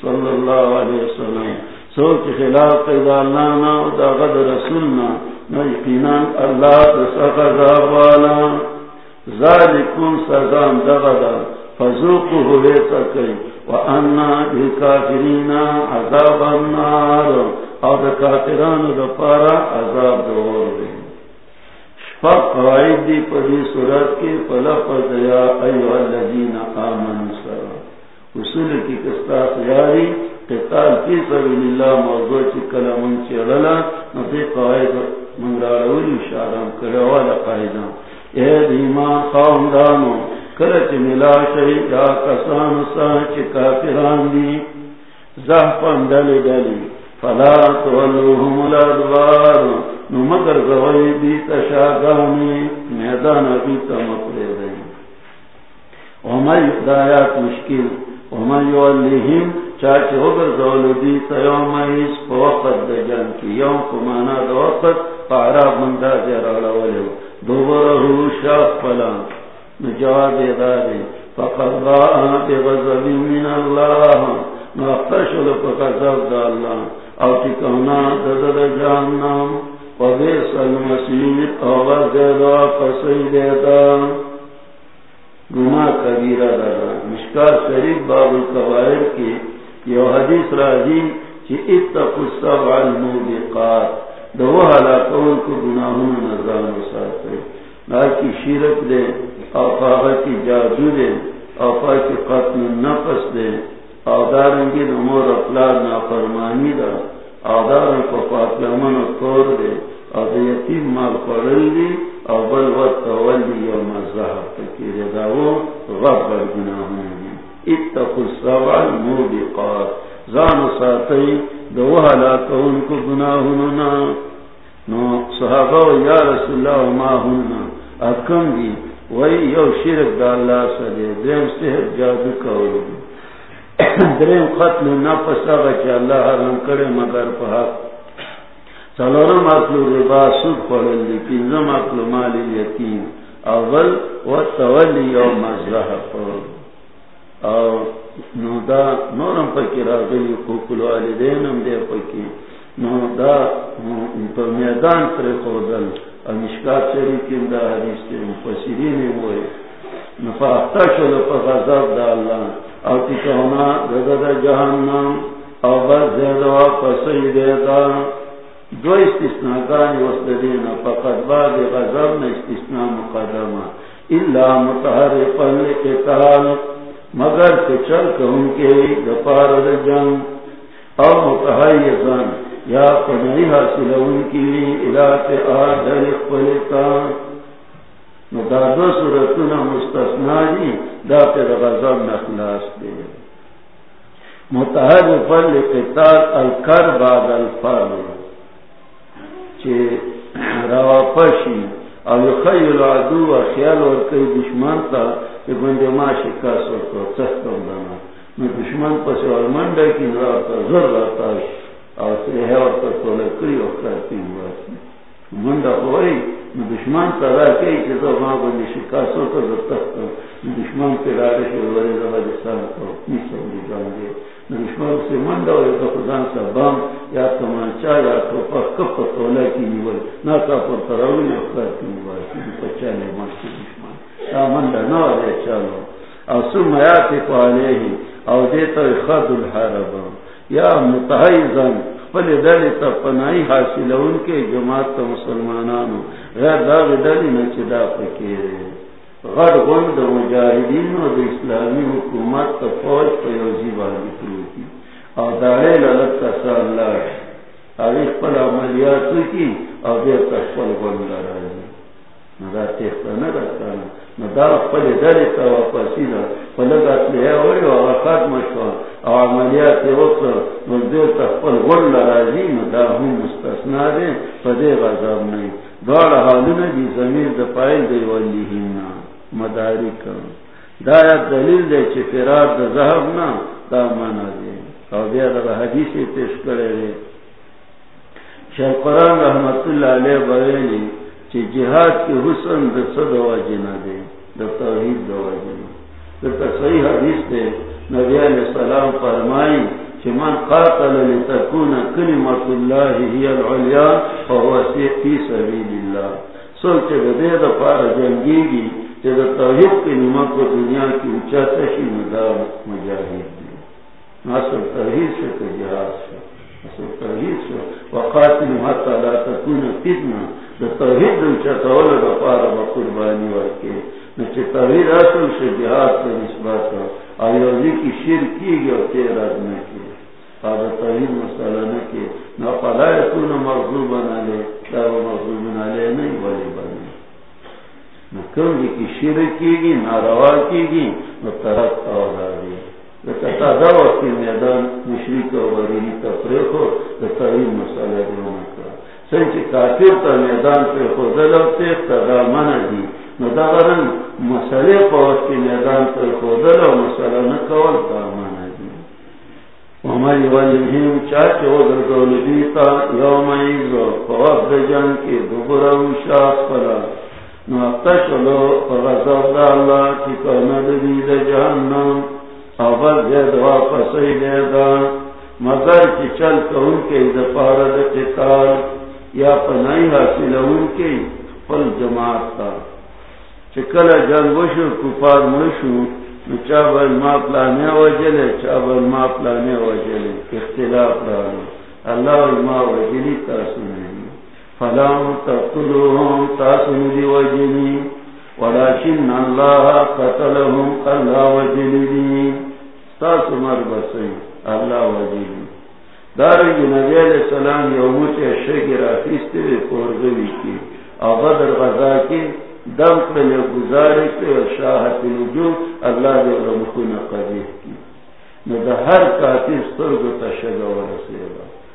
صلی اللہ علیہ وسلم. سوچ خلاف پیدا لانا دا غد رسولنا نجقینان اللہ تساق والا۔ ذالکم سزام دغدا فزوکو ہوئے سکی وانا بکافرین عذاب النار، او دا کافران دا پارا عذاب دور دے شفاق قوائد دی پدی صورت کی پلفظ یا ایوہ الذین آمن سرا اصول کی کستا سیاری قتال فی سبیل اللہ موضوع چی کلمون چی غلا نفی قائد منگرارولی شارم کرے، والا قائدان اے دیمان خواندانو کرچ ملا شئی یا کسان سا چی کافران دی زحفن دلی دلی، فلا تولوهم الادوار نو مگر زوئی دی تشاگانی میدان بیتا مقلے دی۔ وما یقدایات مشکل وما یولیهم چاچے ہوگر زولدی تیوم ایس پا وقت دا جان کی، یوم کمانا دا وقت پا عراب پارا بندہ جرالا ولیو دوبرہو شاف پلان نجواب دارے فقد باء بغضب من اللہ نوقتشل فقضب دا اللہ۔ او تکونا دزد جہنم وبیس المسیر اوغر دیدا فسیدیدا گناہ کبیرہ دادا مشکار شریف باب القوائر کی یو حدیث راجی چی اتقو السبع الموبقات۔ دو حلاکون کو گناہوں گناہون نظام ساتے لاکی شیرک دے اوفاقا کی جادو دے اوفا کی قتل نفس دے۔ او دارنگی نمور اپلاد نافرمانی دا۔ او دارن کو فاطلمن طور دے۔ او دے یتیم مال پڑل دی او بل وقت ولی یوم الزہر تکیر داو غبر گناہون دی اتقوا السبع الموبقات. زان ساتي دو هلاك انكو گناهنا نو صحابه يا رسول الله ما هن اكم دي وي يو شرك دا الله سدي دم سحر جادو كول درم قتل نفس اغا چه الله حرم کرے مگر پا سلورم اکلو ربا سود خورل دی پینزم اکلو مال یتیم. اول و تولی یوم ازرح خورل او نو دا، نورم پکی راغلی، خوکل والدینم دے پکی. نو دا پا میدان پر خودل او مشکات شریکیم دا حدیث تے مفسرینی ہوئے نفاقتا شلو پا غضب دا اللہ. او تکونا دا دا جہنم. او بس زیدوا پا سیدے دا دو استثناء وسدینا فقط بعد غضب نا استثناء مقدمہ، الا متحرفا لقتال، مگر چل کہوں کے گپار جنگ، اور متحیزن یا پنہی حاصل ان کی علاق آدھر پلتا دادو صورتنا مستثنا جی دا پر غضب نخلاص دے۔ متحد فل قتال الکر بعد الفر چے روا پشی او یخیل عدو و خیال ورکی دشمن تا کہ گنجے ما شکاس ورکو دانا دشمن پس کی نراتا زر راتا او سریح ورکا منڈا ہوئی میں دشمن تا را کئی ما شکاس ورکو زر تختم دشمن پہ رارش وری زبا کو نیسا دشمن سے منڈا ہوئی تو خدان سا بام یا کمانچا یا توپا کپ تولا کی نیول نا تا پر تراوی وقتی مواسی پچانے ماشتی دشمن۔ تا منڈا نو دے چلو او سم یاتی پالیہی او دیتا خد الحرب یا متحیزن پل دلی تا پنائی حاصل ان کے جماعت مسلمانانو۔ غیر داغ دلی نچدا پکیرے۔ غد غند مجاہدین و دا اسلامی حکومت کا فوج پا پیوزی والی کی. اور دارے للت کا سال لاش. آریف پل عملیات کی اور دیر کا فل غند لرائی ندا تیختا ندا ندا پل داری تا واپسی دا. پلگات لیا ہوئی و آخات مشوا. او عملیات وقت نزدیر تا فل غند لرائی ندا ہم مستثنا دے پدے غذاب نہیں دوار حالونا دی زمین دا پائل دی والی ہمنا مداری دلیل دے چی فرار دا زہب نا دا مانا دے او بیا دا حدیثی پیش کرے دے شیخ قرآن رحمت اللہ علیہ بویلی چی جہاد کی حسن دا صد واجنا دے دا توحید دا واجنا دا صحیح حدیث دے نبی علیہ السلام فرمائی چی من قاتل لتکون کلمت اللہ ہی العلیاء فہو فی سبیل اللہ سوچے دے دا پارا جنگی گی توحید کی نما کو دنیا کی اونچا تشی مدار مجاہد دی اصل تحریر سے تو جہاز سے، اصل تحریر سے۔ وقاتل حتی لا تکون فتنہ دا توحید اونچا تول رفار با قربانی ورکے۔ نچے توحید اصل سے جہاز سے نسبات آیوزی کی شیر کی گیا تیر آدمی کی فادا توحید مسئلہ نکی نا پلا یکون مغضوب بنا لے دا مغضوب بنا لے نہیں ولی بنا کم کی شیر کی گی ناروا کی گی نو ترک اولاوی لکتا دا وقتی میدان مشرک و تفریق ہو لکتا مسئلہ دیو نکرا سنچی کافر تا میدان پر خودلو تیخ تا دا منع دی. نو دا غرن مسئلے پا وقتی میدان پر خودلو مسئلہ نکول منع دی. ومائی والیم چاچے در یوم ایزو، پا وقت دوبرا و شاق دا اللہ کی جہنم. زید مگر کی چل کون کے دپار قتال. یا پنائی حاصل ان کے پل جماعت تا. چکل جنگ وشو، کفار مشو. چابل ما پلانے وجلے چابل ما پلانے وجلے. اختلاف رہا. اللہ ما وجلی تاسو فلم تقتلوهم تاسم دي وجني ولكن الله قتلهم الله وجني دي. تاسم مربسي الله وجني دارنگ نبی علیہ السلام یوموچ شگی رافیستی وی پورگوی کی او بدر غذا کی دم کلی گزاری کی شاہت نجو اللہ دے رمخون قدیح کی نو دا ہر کافی سترگو تا شگا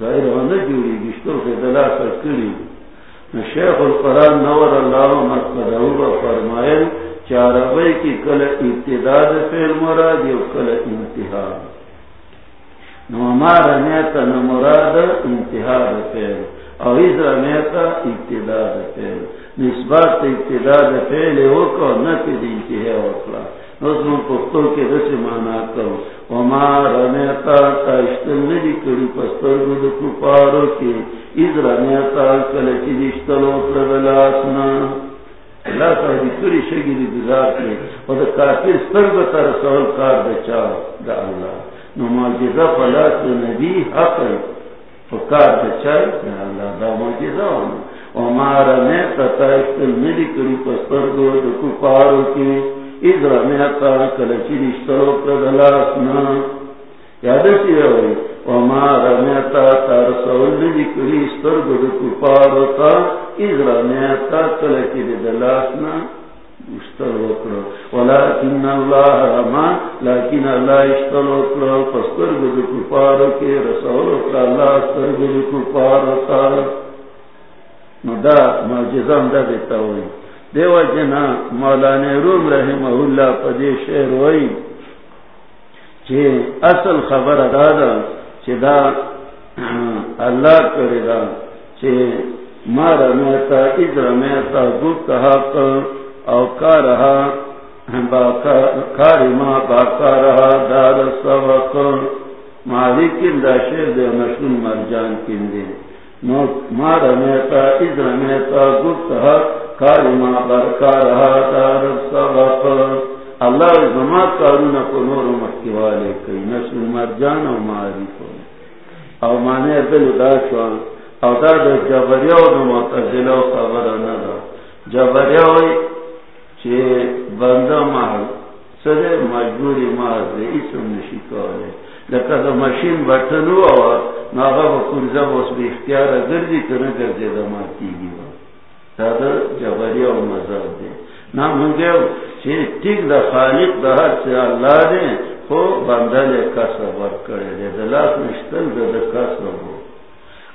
ظاہر ہونا جوڑی گشتوں سے دلا کر کری شیخ القرآن نور اللہ مقدہو فرمائے چار بھائی کی کل ابتداد فیل مراد یو کل انتہا نو ہمارا نیتا نو مراد انتہا فیل اور اس رمیتا ابتداد فیل نسبات ابتداد فیل ہو کر نہ انتہا وکلا نظم پختوں کے رس مانا کرو وما رمیتا تا اشتل ندی کری پستر گد کپارو کی از رمیتا کلچی دشتلو پردلاسنا اللہ تا دی کری شگی دی بزار کی و دا کافر سترگ تا رسول کار دا چا دا اللہ۔ نو معجزہ پلاس دا نبی حق فکار دا دا اللہ، دا معجزہ ہونا۔ وما رمیتا تا اشتل ندی کری پستر گد کپارو کی کلچی رشتو پردلاسنا ہوئی وما رمیتا تار لکلی استر گد کپارتا ادھر کلچی اشتر اشتر پستر کے رسول اکرا اللہ استر گد کپارتا مدہ دیتا ہوئی دیو جنا مولانا روم رحمہ اللہ پدی شہر وئی چھے اصل خبر دادا چھے دا اللہ کرے دا چھے مارا میتا ادھر میتا گفت حق او کارہا کاری ماں باقا رہا دار سبق مالک دا شیر دے نشن مرجان کن دے مار میتا از رمیتا گفت حق کاری ماں باقا رہا دار سبق اللہ زما کارونا کو نور مکی والے کئی نشن مرجان او ماری کو او مانے دل دا شوان او دا دا جبریو دا معتزلو خبر ندا جبریو چه بندہ محل سدے مجبوری محل دے اسم نشی کولے لکہ دا مشین بٹنو آوا ناغا با کنزا با اس بے اختیار گردی کنه گردی دا ماتی گی با تا جبری و مزار دے نا منگیو چه تیگ دا خالق دا حد سے اللہ دے خو بندہ لے کسا بر کرے دے دلاس نشتن دا دا کسا بو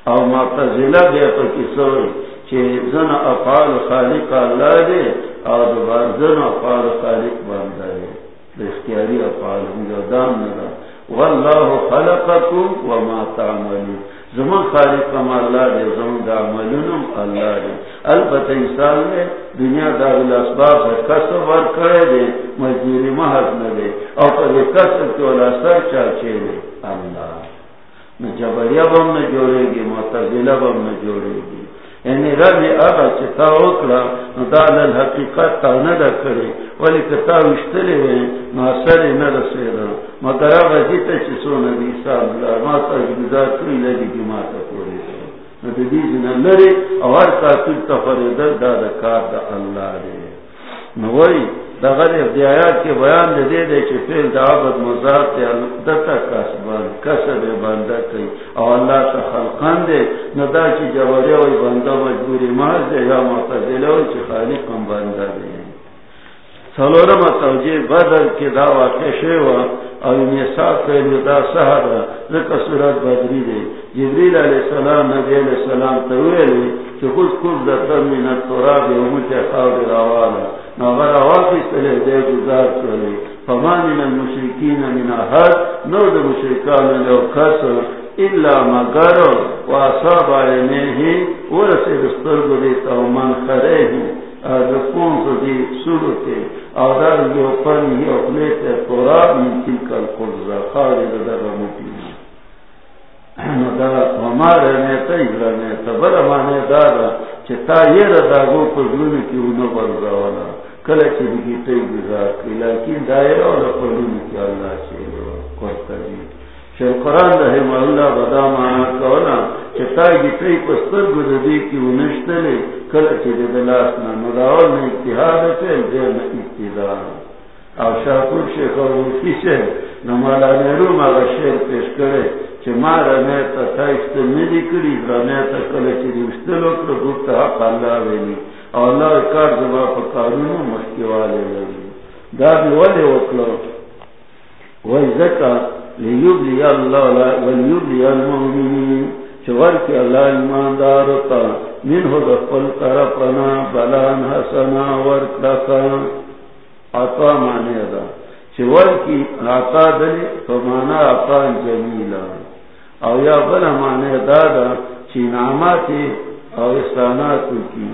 او ما تزیلہ بے پر کسوئی چه زن افعال خالق اللہ دے او دوبار زن افعال خالق بندہ دے دا اختیاری افعال ہوں جو دام ندا واللہ خلقکم وما تعملون. زمان خالق کم اللہ دے، زمان دا عملونم اللہ دے۔ البتہ انسان دے، دنیا دا الاسباب ہے کسب ور کرے دے، مجبوری محض نہ دے۔ اور پر کسب کے والا سر چاچے دے۔ اللہ۔ نہ جبریہ بم نہ جوڑے گی، معتزلہ بم نہ جوڑے گی۔ یعنی رب اغا چتا اکڑا دال الحقیقت تا ندا کرے ولی کتا وشتلی وی، ما سر ندا سیرا مگر اغا جیتا چه سو نبی سام اللہ ما تا جبزار کری لگی دی ما تا کوری ندی دیزنا لری اوار تا تل تفریدر دا دا کار دا اللہ دے نوی دغه دی آیات بیان دې دې دې چې فعل د عبادت کسبان کسب بنده کوي او الله ته خلقان دې نه دا چې جوړه وي بنده مجبوري یا معتزله او چې خالق هم بنده دې څلورم توجیه بدل کې دا واقع شوی او یې دا سحر ذکر سورۃ بدری دې جبريل علیہ السلام، نبی علیہ السلام ته ویلي چې کل کل د تمنه تراب یو مته خاور راواله. نو غره واقع سره دې گزار کړی فمان من المشرکین من احد، نو د مشرکان له کس الا مگر و واصاب عینه ورسه دسترګو دې تو من خره از کون سدی سورته او در یو پن یو پلیت تراب من تلک القرزه خالد در موتی ہمارے نیتا نیتا بڑا مانے چتا یہ گو کی انہوں پر گزار کی لیکن دائرہ اور کی اللہ جی قرآن رحم اللہ بدا مانا چتا گی تی پستر گزدی کی انشتلے کل دلاسنا مداول میں اتحاد دین اتحاد۔ شاکر شیخ اور سے نمالا نیرو مالا شیر پیش کرے چه ما رمیتا تا استمیدی کری رمیتا کلی چه دیوستلو کرو گفتا حق اللہ ویلی او اللہ کار زبا پا کارونو مشکوالی لگی دا بی ولی وکلو وی زکا لیوبلی اللہ ولیوبلی المؤمنین چه ورکی اللہ ایمان دارتا من ہو دفل طرفنا بلان حسنا ورک عطا مانے دا چه ورکی عطا دلی فمانا عطا جمیلا. او یا بلا مانے دادا چی ناماتی او احسانات کی.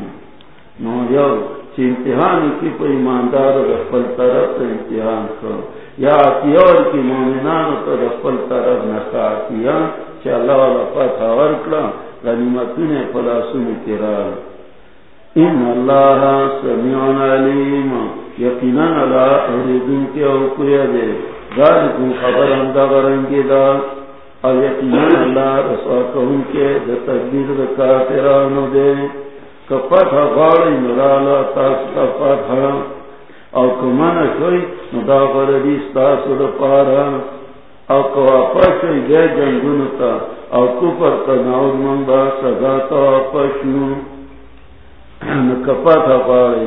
نو یو چی امتحان کی پا ایماندار رفل طرف تا امتحان کر یا اتیار کی مومنان تا رفل طرف نکا نخاتیا چی اللہ والا فتح ورکلا غنیمتون پلاسون کرال ان اللہ سمیعن علیم یقینا اللہ اردن کے اوکویا دے ذالکم خبر اندہ غرنگی دا اور یقین اللہ رسوا کہوں کے جو تقدیر کافرانو دے کپت غاڑی نرالا تاس کپت او کمان شوی ندا غردی ستاس دا پارا او کواپا شوی گئے جنگون تا. او کپر تا ناود من با سزا تا واپا شنو کپت غاڑی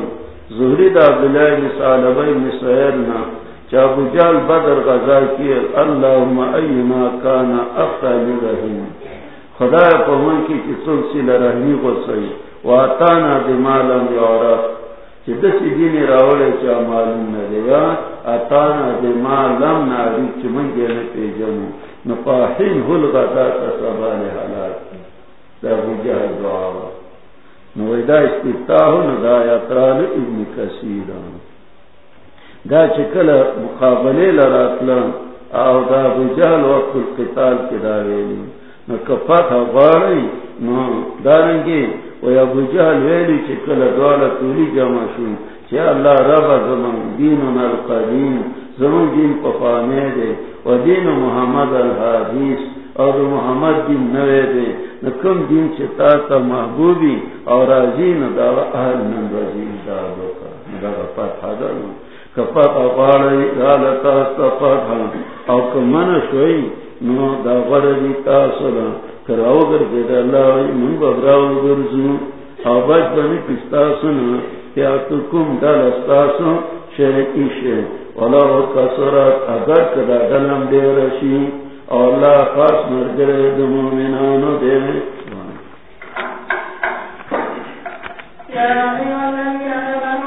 زہری دا عبداللہ مثال بای مسائرنا چابو جال بدر غزا کی اللہم اینا کانا افضل رحیم خدا پہن کی کی سلسل رحمی کو صحیح واتانا دمالم یورت چی دسی دینی راولے چا معلوم ندیا اتانا دمالم ناری چی من گینے پی جنو نپاہین حل غزا کا حالات دا بجہ دعا نویدہ استفتاہ ندا یطرال ابن کسیران دا چکل مقابلے لراتلا او دا بجال وقت القتال کی داویلی. نو کفات غاڑی نو دارنگی و یا بجال ویلی چکل دوالا تولی جمع شون چی اللہ رب زمان دیننا القدیم زمان دین پفانے دے و دین محمد الحادیث. اور محمد دین نوے دے نکم دین چتا تا تا محبوبی، اور راجین دا اہل ہاں. من رجیم دا دوکا دا فتح دا نو کپت اپاڑی غالتا استفت او کمن شوئی، نو دا غردی تاسولا کراو گر دید اللہ من ببراو گرزو او بج بنی پستاسونا تیاتو کم دل استاسو شرکی شے ولو کسرات، اگر کدا دلم دے رشی. اور اللہ خاص مرگرے دو مومنانو دے یا رحمہ اللہ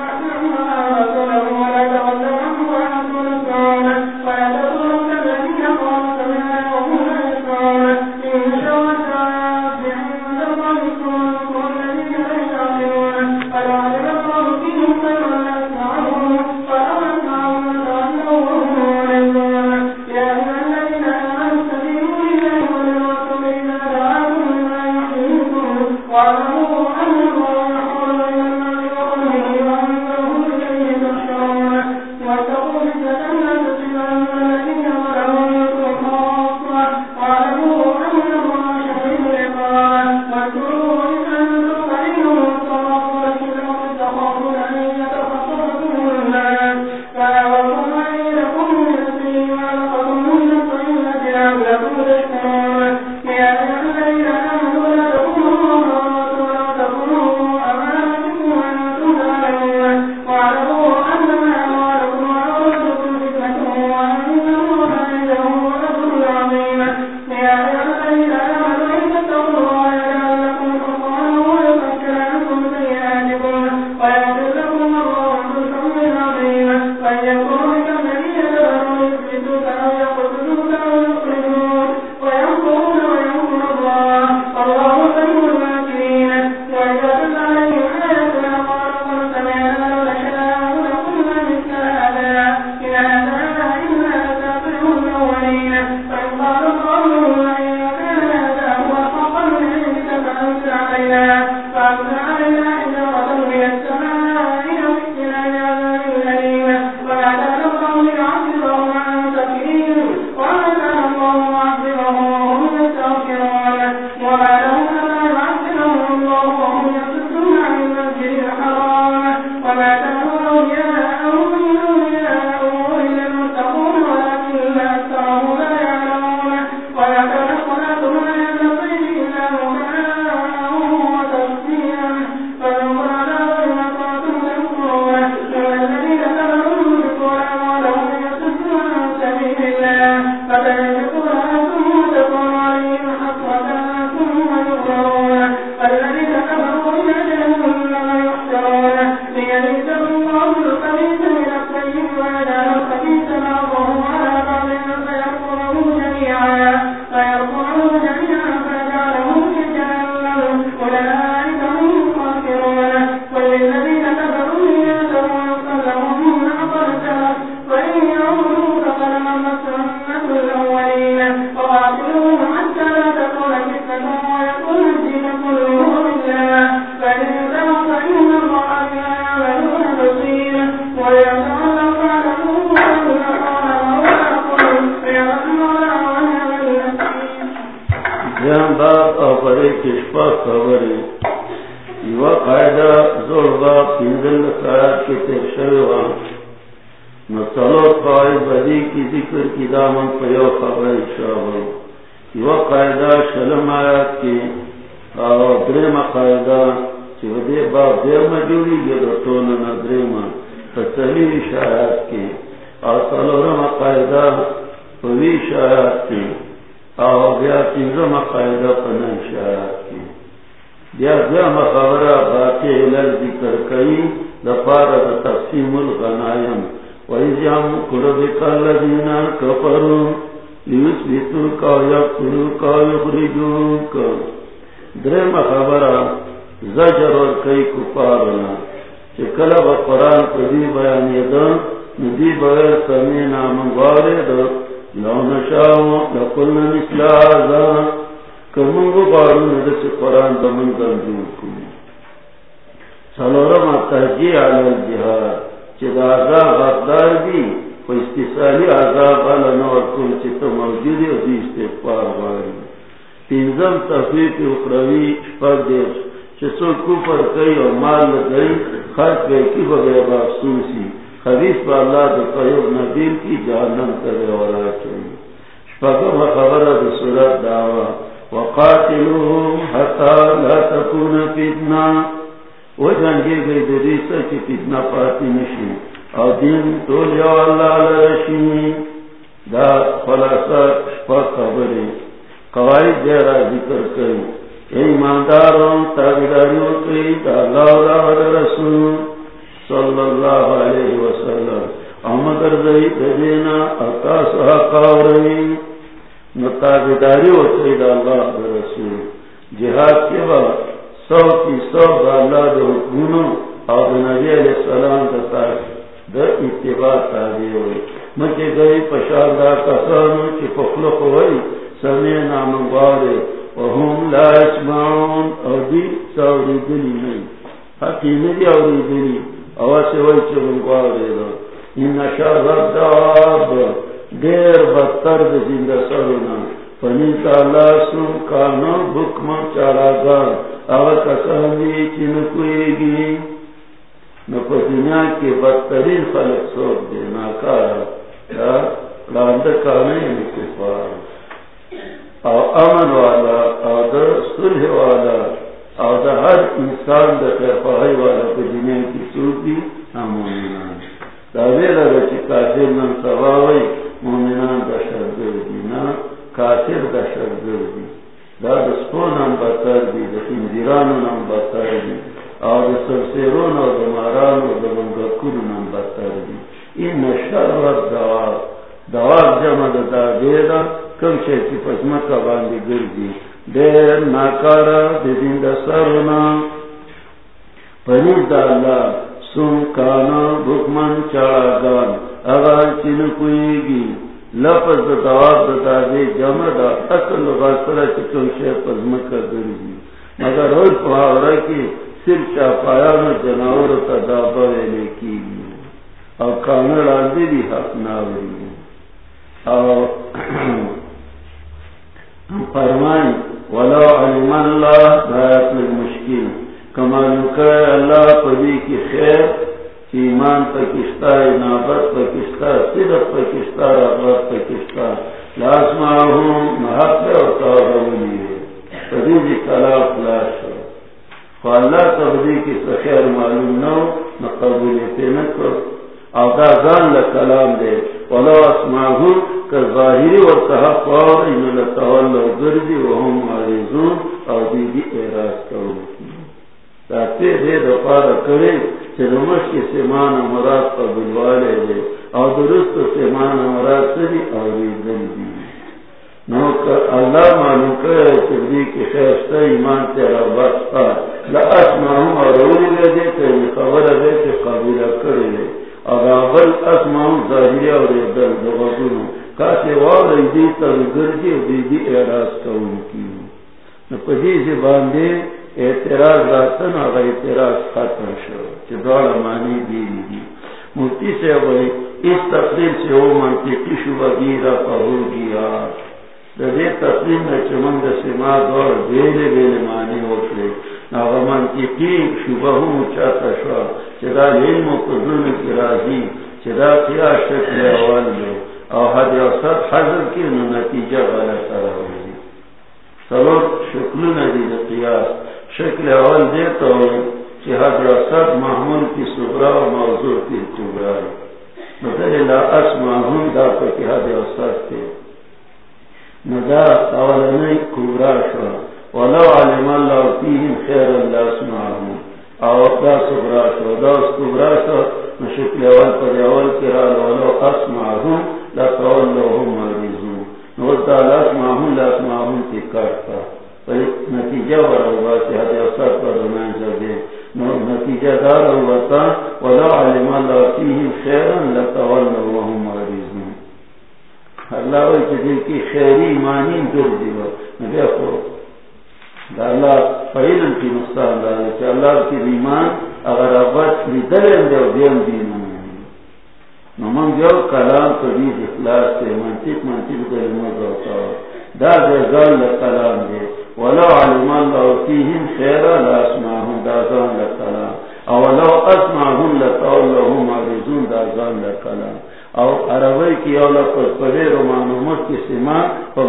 بغیر بافسوسی خبیث پا اللہ دا قیوب نبیل کی جہنم کرے ورا چاہیے شپگم خبر دا سورت دعوا وقاتلوهم حتا لا تکون فتنا وہ جنگی گئی دریسا کی فتنا پاتی نشی۔ او دین تو نتابداری اللہ رسول جہاد کے بعد سو کی سو دا اللہ دا حکمونو اور نبی علیہ السلام دا دا اتباع تابع ہوئی مجھے گئی پشار دا کسانو پخلق ہوئی سمینا مبارے وهم لا اسمعون دی سوری دلی نہیں حقیمی دی اوری دلی اواسے وی چلن قوارے دا ان دیر بدتر دا زندہ فنیت اللہ سن کانو بکم چارا گار او کسان دی چی نکوئی گی نکو دنیا کی بدترین خلق سوک دی ناکارا لاند کانے نکفار او امن والا او در صلح والا او دا ہر انسان دا خیفاہی والا پا دنیا کی سوکی ہم مومنان۔ دا ویلا دا چی کافر من سواوی مومنان دا شرگر دی کافر دا شرگر دی۔ دا دا سپون هم بطر دی، دا خنزیران هم بطر دی۔ او دا سرسیرون او دا ماران او دا منگکون هم بطر دی۔ این شر دوار۔ دوار جمع دا دا دیدا کم شیطی پسمکا باندی گردی دیر ناکارا دیدین دا سرونا پنیر دا اللہ سن کانا بکمن چاڑا چاگان اگر چین کوئی گی لفظ دا دواب دا دا دے، جمع دا، اصل غاصرہ چکم شیع پزمکا گردی مگر روی پہاورا کی سر چاپایان جناور تا دابا ویلے کی گی اور کامل آدھے بھی حق ناوری گی اور فرمائیں ولو علم اللہ رایت المشکل کما نکر اللہ پدی کی خیر ایمان پاکستہ نابت پاکستہ صرف پاکستہ رغبت پاکستہ لازماہم محق اور تعالی ہے۔ پدی جی کلا فلاش ہو خو اللہ تبدی کی سخیر معلوم نہ ہو، نہ قبولیتے نہ کر او دا زان لکلام دے۔ ولو اسماہو که ظاہری و صحف اور ان انو لتولو گردی و هم معریضون او دی دی اعراض کرو۔ دا تی دے دا پارا کرے چه سیمان مراد قبولوالے دے او درست سیمان مراد سری او ریدن دی نو اللہ معلوم کرے چه دی کی خیشتا ایمان تیرا بستا لأسماہم اور رولی لے دے که خبر دے چه قبولہ کرے دے اغابل اسمان ظاہری اور دل دغدنو کاتے وارد دی تر گرجی دی دی اعراض کون کی۔ نپدی سے باندے اعتراض راتن اگر اعتراض ختم شو چی مانی دی دی۔ مفتی سے ہوئی اس تقریب سے ہو منطقی شبہ گیرہ پہو گیا دے تقریب میں چمند سما دور بیلے بیلے مانی ہوتے ناغمان کی کی شبہ ہوں چاہتا شوا۔ چدا علم و قدرن کی راضی چدا کیا شکل اول جو او حد اوسط حضر کی نتیجہ غلط رہی سلوک شکل ندی قیاس۔ شکل اول دیتا ہوئی کہ حد اوسط محمول کی صبرا و موضوع کی صبرا مدر لا اسمعهم دا پکی حد اوسط تے۔ ندا اولنی کبرا شوا ولو علم اللہ فیہم خیر اللہ اسمعهم او دا صبرا شو، دا صبرا شو۔ نشکل اول پر اول کرا ولو اسمعهم لا تولوهم معرضون نو دا لا اسمعهم لا اسمعهم کی کارتا نتیجہ ورہا ہوا کہ حد اثر پر رمان جب نتیجہ دار ہوتا ولا علم اللہ فیہم خیرا لتولوا وهم معرضون اللہ وی چیزی کی خیری ایمانی در دیو. نبی اکو دا اللہ فعلم کی مستان دا کہ اللہ کی ایمان اگر ابت لیدر اندر دیم دینو نمان جو کلام تو دید اخلاص سے منطق منطق در مزا دا دا زال کلام دے۔ ولو علم الله فيهم خيرا لاسمعهم دازان او لو اسمعهم لتولهم دازان او عربی کی رومان امت کی سما دا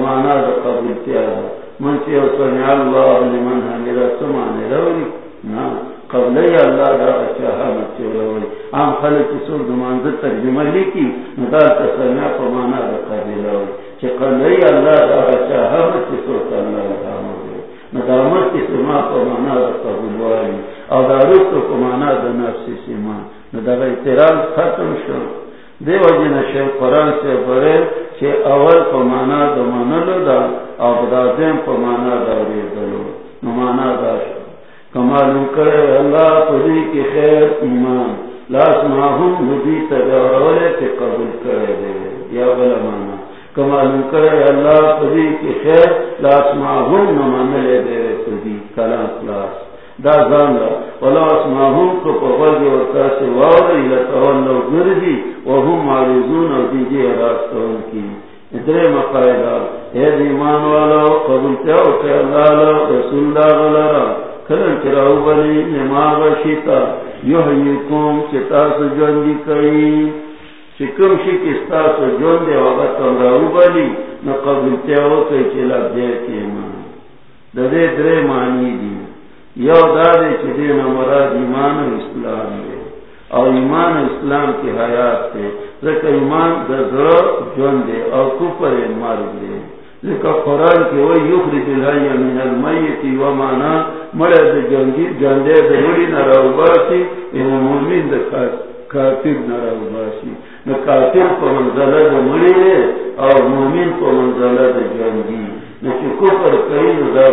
کیا دا من چی او سمع اللہ لمن حمیرہ سمانے رولی نا اللہ دا رولی عام خلق سور ترجمہ تسمع دا رولی چی اللہ دا سور ندامت کی سما کو مانا قبول والی اور دارت کو مانا دا نفس سما نداغ اعتراض ختم شو۔ دیو جن شیخ قرآن سے بڑے چھے اول کو مانا دا منلو دا، اور دادیم کو مانا دا ریدلو نمانا دا شو۔ کمالو کرے اللہ پدی کی خیر ایمان۔ لاس ماہم ندی تجارولے کے قبول کرے دے۔ یا بلا مانا۔ کمال کرے اللہ پدی کی خیر لاسما ہوں نمان لے دے رہے پدی کلام کلاس دا زان دا ولا اسما ہوں کو پوال دی ورتا سے واوری لتولو گردی وهم معرضون او دیجی راستون کی۔ ادرے مقایدہ اے ایمان والا، قبول کیا کہ اللہ رسول اللہ غلرا کلن چراو بلی نما غشیتا یحییکم چتا سجن کئی۔ چکم شی کستا سو جون دے وقت راو بلی نو قبل تیاو کئی چلا دیر دے کیما دے درے معنی دی یو دا دے چی دے مراد ایمان و اسلام دے او ایمان و اسلام کی حیات دے ذکر ایمان دا ذرا جون دے او کفر مرد دے ذکر قرآن کی وی یخرج الحی من المیتی و مانا مرد جنگی جندے دے مڑی نراو باسی این مومن دے کافر نراو باسی نہ کافر کو منزلہ دے مڑی دے اور مومن کو منزلہ دے جنگی. نہ چکو کئی ندا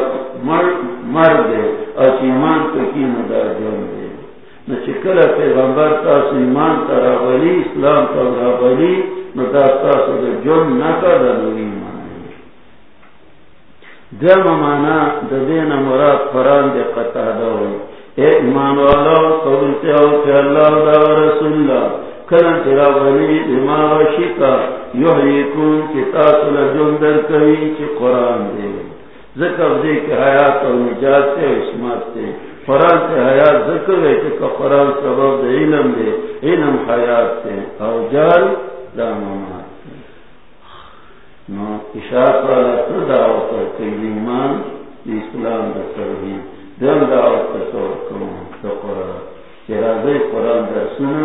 مر دے اور ایمان کو کی ندا جن دے. نہ چکر پیغمبر تاس ایمان ترا بلی اسلام ترا بلی نہ تاس دے جن نہ کا دنوی مانے دم مانا دین مراد فران دے قطع دو اے ایمان والا، قبول تے او کہ اللہ دا رسول اللہ. کلن تیرا بلی دماغ شکا یحییکون کی تاصل جندر کئی چی قرآن دے۔ ذکر دے کہ حیات و نجات تے اسمات تے۔ قرآن تے حیات ذکر ہے کہ قرآن سبب دے، علم دے۔ علم حیات تے۔ او جال دامامات تے نو اشارت والا تو دعوت کئی ایمان، اسلام دا ترہی دل دعوت تصور تو قرآن۔ چرا دے قرآن در سنا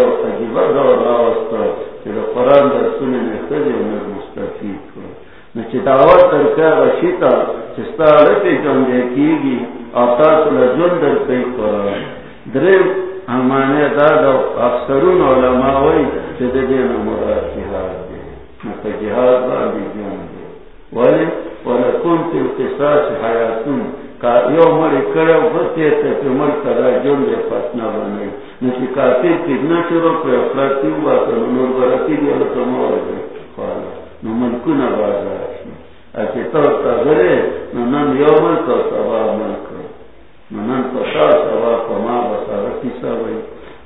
یو عجیبا دور راوستا چی دا قرآن در سنی نخدی و نر مستفید کو نو چی دعوت در که غشیتا چی ستا رفی جن دیکیگی آتا سلا جن در کئی قرآن درم همانه دادا افسرون علماء وی چی دا دینا مراد جهاد دی نو پا جهاد باندی جن دی ولی ولکن فی القصاص حیاتون یو پاتنا شروع نور دی نو تا نو نن یو سوا من کر نو نن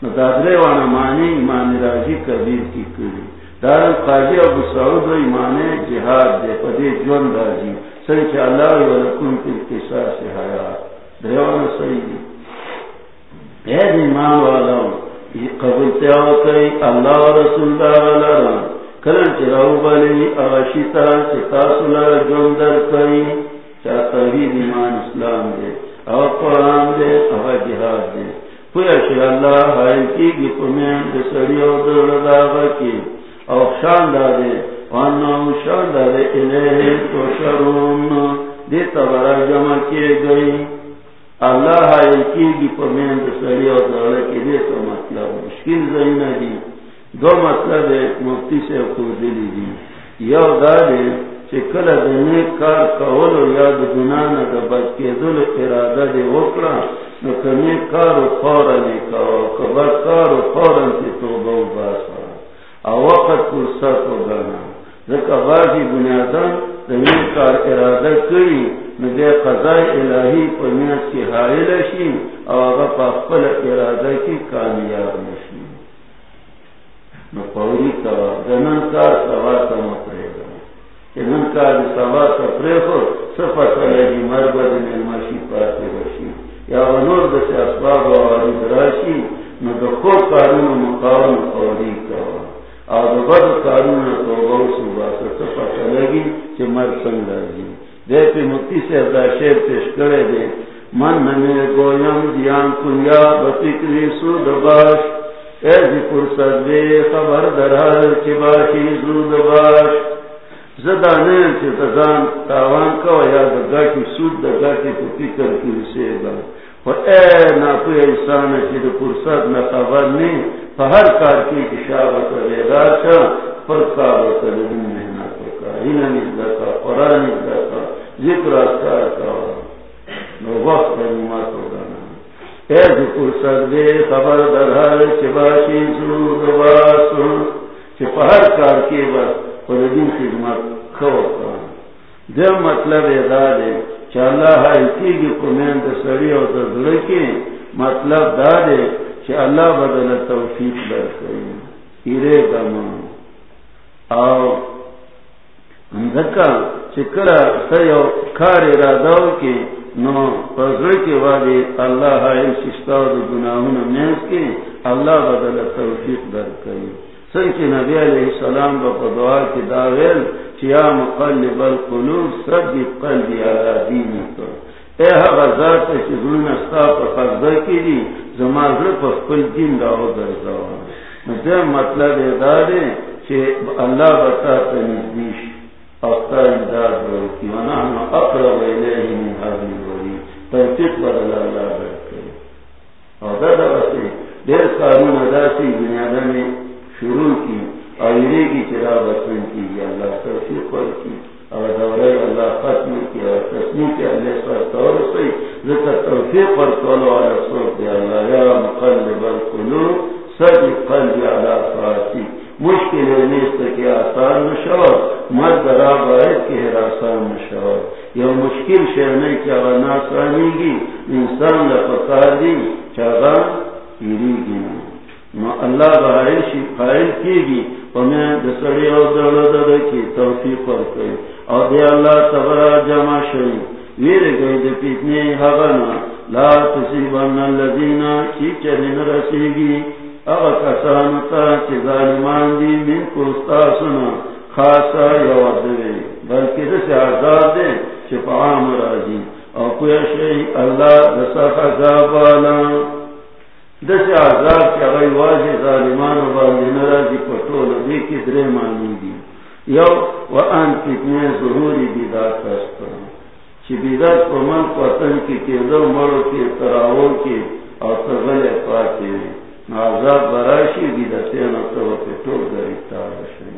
نو معنی ایمان کبیر کی دار قاضی ابو سعود جہاد دے راجی سنچ اللہ ولکن فی القصاص حیات۔ دیوان سیدی ایمان جی، والا قبول تیاو کئی اللہ و رسول اللہ کلن چراو بلی اغشیتا جون در کئی چا توحید ایمان اسلام دے او قرآن دے جہاد دے۔ اللہ حائل کی گی پمین او دل کی۔ او شان شان دارے الہ تو شرون دے تبرا جمع کیے گئی. اللہ حائل کی گی پمین دے سڑی او دل کی دے تو مطلب مشکل زینہ دی. دو مطلب ہے، مفتی سے خوزلی دی. یو دارے چکل دنے کار کولو یاد گنانا دا بچے دل ارادہ دے وکڑا نو کمی کارو خورا نکاو کبر کارو خورا تی توبہ و باسا او وقت کرسات و گانا. ذکا بازی بنیادان دنے کار ارادہ کری نو دے قضاء الہی پر نیت کی حائل شی او اگا پا خپل ارادہ کی کامیاب نشی نو پوری کوا دنن کار سواتا مطرے گا نن کار سواتا پریخو سفا سلیجی مربد نلمشی پاتے رشی یا ونور دس اسباب و عارض راشی نو دخو کارون مقاوم قولی کوا او دبد کارون توبو سبا سفا سلیجی چه مر سنگ لازی دے پی مکی سے ازا شیر پیش کرے دے من نمی گویم دیان کنیا بفکری سو دباش ایزی جی پرسد دے خبر درہر چی باشی زود باش۔ زدانین چی تزان تاوان کو یا دگا دگاٹی سود دگاٹی پو فکر کی رسے گا و اے ناپوی انسان چی جی دے پرسد نا خبر نی پا ہر کار کی اشارت ویدار پر کارت محنت کا ہینا نزدہ کا قرآن کا ذکر کا نو وقت نمات ہوگا اے ذکر سردے خبر درہر چباشی سرود باسو چپہر کار کے بس پر دین خدمت خوکا دے مطلب ادا دے چاہلہ حائل کی گی کمین سڑی اور مطلب دا دے چاہ اللہ بدل توفیق در کئی ایرے گمان آو اندکا چکرا سیو کار اراداو کی نو۔ پزر کے والے اللہ حائل ششتا و گناہون میز کے اللہ بدل توفیق در کئی سن کی نبی علیہ السلام با دعا کی داویل چیا مقلب القلوب، سب قلبی علا دینی تو۔ اے حقا ذات چیزون استا پا قرضہ کی دی زمازر پا کل دین داو در زوان مجھے مطلب ادارے چی اللہ بتا تنزدیش افتا امداد روکی ونحن اقرب الیہ من حبی وری توفیق بدل اللہ برکے اور دا دا بسی دیر قانون ادا سی بنیادہ میں شروع کی آئرے کی چرا بچن کی اللہ توفیق پر کی اور دورے اللہ ختم کی اور کے اللہ پر طور سے ذکر توفیق پر صوت اللہ، یا مقلب القلوب مشکل نیست کہ آسان مرد کہ آسان یہ مشکل شہر نہیں کیا ناسانی گی، انسان لفقار دی چاہا پیری گی۔ اللہ بہائل قائل کی گی دسڑی اور کی توفیق پر اور دے اللہ تبرا جمع شئی ویر گئی دے پیتنے حغنا لا تصیبن اللذین کی چرین رسیگی۔ اغا کسانتا چی ظالمان دی من کستا سنا، خاصا یواد دے، بلکہ دس عذاب دے چی پا عام راجی او کوئی شئی اللہ دسا خزابانا دس عذاب چی اغای واجی ظالمان و باندی نراجی پٹول دی کی درے مانی دی۔ یو و ان کتنے ظہوری بیدات کستا چی بیدات پا من قطن کی کیدو مرو کی تراؤ کی او تغل پاتی عذاب براشی بیداتی نتو پٹول گریتا رشی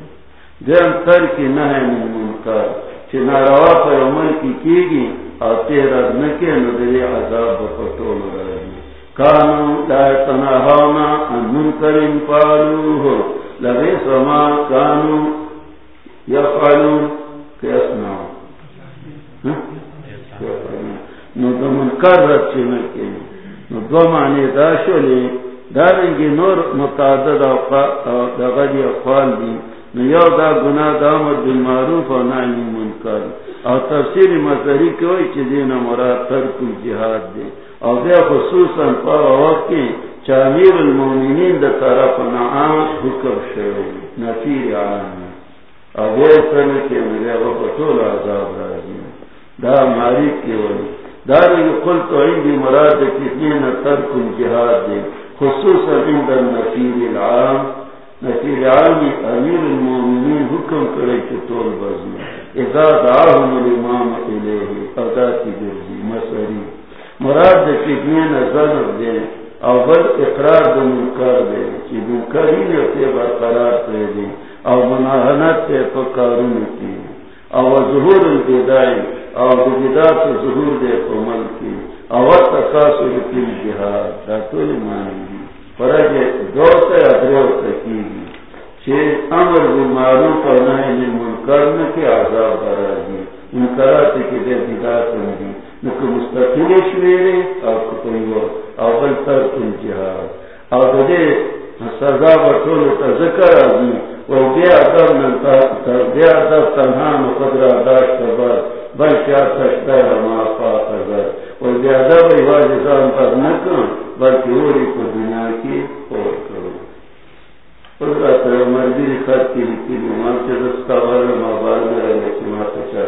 دیم تر کی نہ منکر. چی ناروا پا عمل کی کی گی او تیرد نکے ندری عذاب بپٹول رہی کانو لا تنہاونا ان منکرین پالوہو لگے سما کانو یفعلون کیسنا ہاں؟ نو دو منکر رد چنکے نو دو معنی دا دارنگی نور متعدد اقوال دی. نو یو دا گناہ بالمعروف و نعنی منکر او تفسیر کوئی چیزین مراد ترک جہاد دی. او دے خصوصا پر وقت کی چامیر المومنین دا طرف نعام حکر شوی. نفیر عام. او دے سنے کے ملے وقتول عذاب راجی دا معریف کی ولی داری تو عندی مراد کتنی ترک الجہاد خصوصا عند النفیر العام. نفیر عامی امیر المومنین حکم کرے چطول بزن اذا دعاهم الامام الیہ. ادا کی جرزی مسری مراد کتنی ظلم دے اول اقرار دو منکر دے چی منکر ہی لیتے برقرار پہ دے او مناہنت تے پکارون کی او ظہور البدائی او بدات ظہور دے عمل کی او تقاصر کی جہاد دا طول مانی دی فرج دو سے ادریو تکیگی چھے امر بالمعروف اور نحی للمنکر میں کے عذاب برازی منکرات کی دے بدات اندی نکو مستقیل شویرے او کتنگو او بل ترک الجہاد او دے سزا بطول تذکر آزی و ادب ادب تنہا مقدر داشت سچتا ہے اگر اور زیادہ بھائی واجزان پر نہ کروں بلکہ کو کی اور کروں خط کی لکھی سے والا ماں بال میں رہے کہ ماں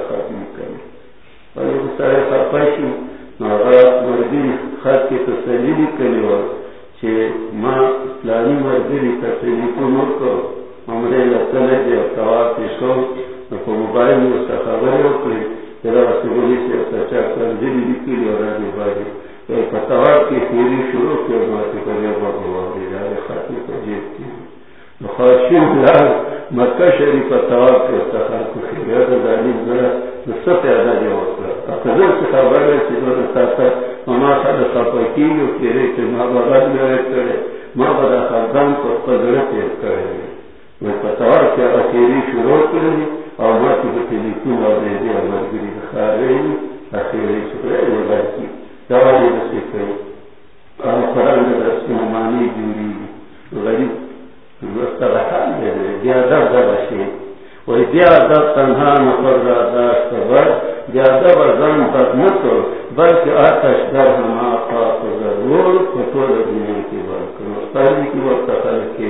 ختم اور خط کی تسلی بھی کرے اور ماں اسلامی مردی تسلی کو نوٹ کرو۔ ہمارے لگتا ہے کہ شو کا خبر شروع کو جیت کی۔ مخاشی ملال دا دی وقت اقضر سے ماں کی اخیری شروع کرے اور نفر نکو بلکہ آتش در ہما پاک ضرور دنیا کی بات کرو کی وقت خلق کے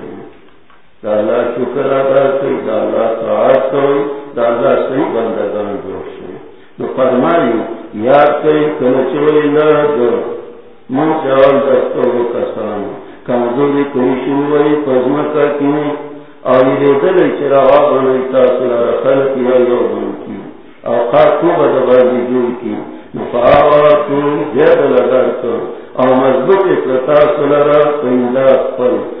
نکلی دا اللہ شکر آدھا کئی دا اللہ طاعت کوئی دا اللہ صحیح جوش شوی تو فرمائی یاد کئی کنچوئی لگو من چاول دستو و کسان کمزوری کوئی شروعی پزمکا کی اور یہ دل چراغا بنائی تاثر خلق یا یو بن کی۔ اور خاتو بدبانی جو کی۔ نفعاواتو زیاد لگر کر۔ اور مضبوط اکلتا سلرا قیدہ پل۔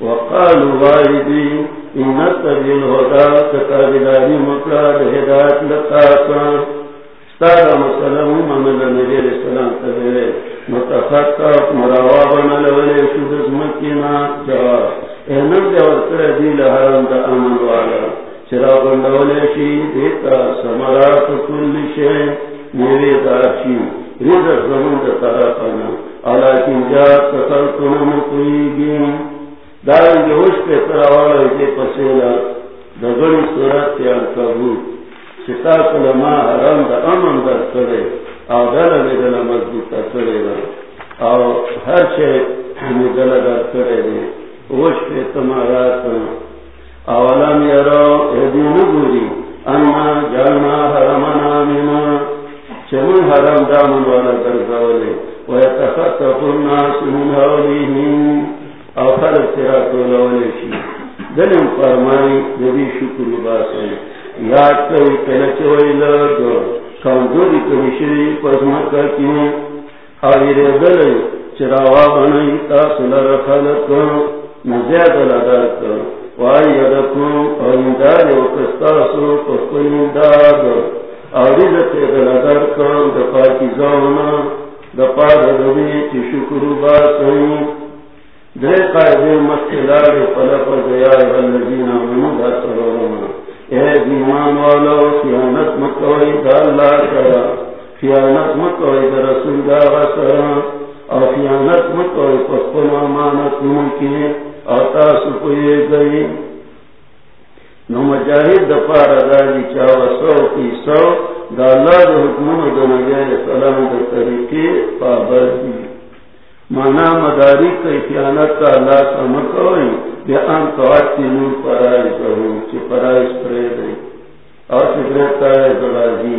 وقالوا والدی انت بیل ہوتا تتابداری مقلاد ہدایت لقاسا ستارا مسلم من نبی علیہ السلام تبیرے متفقق مراوا بنا لولے شدس مکینا جواب. اینم دے ورکر دی لحرم دا امن والا. چرا بندولے شی دیتا سمرات کل شے، میرے داشی رزق زمن دا طرفنا علاکن جا تخلقنا مطویگی دارنگی ہوش پہ تراوالا دے پسیلا دا گڑی صورت تیار کبوت چتا کلما حرام دا امن در کرے او دل دل مضبوط کرے گا او ہر شے ہمیں دل در کرے دے وش پہ تمہارات اولم یرو ادین گوری انا جانا حرمنا منا چمن حرم دامن والا در زولے ویتخطف الناس من حولیهم او خلق تیرا تولولے شی دلم فرمائی دبی شکر باسے یاد کئی کلچ ہوئی لگو کمزوری کمیشری پزمکا کی آئیر دلی چراوا بنائی تاسل رخلق مزید لدرک وائی یدکو اوندار وکستاسو پسکن امداد آرزت دلدرک دپا کی زونا دپا دروی چی شکر باسئی دے قائد مستلار پلپ دیار والذین آمنوا دا سرورنا اے ایمان والو خیانت مکوئی دا اللہ کرا خیانت مکوئی دا رسول دا غسرا اور خیانت مکوئی پسپن امانت ممکن اور تاسو کوئی گئی۔ نو مجاہد دا پارا دا دی چاوا سو کی سو، دا اللہ دا حکمون دا نبی سلام دا طریقی پابر دی مانا مداری کئی خیانت کا اللہ سمکوئی بیا ان قوات کی نور پرائز رہو چی پرائز پرے دے۔ اور سکرتا ہے غازی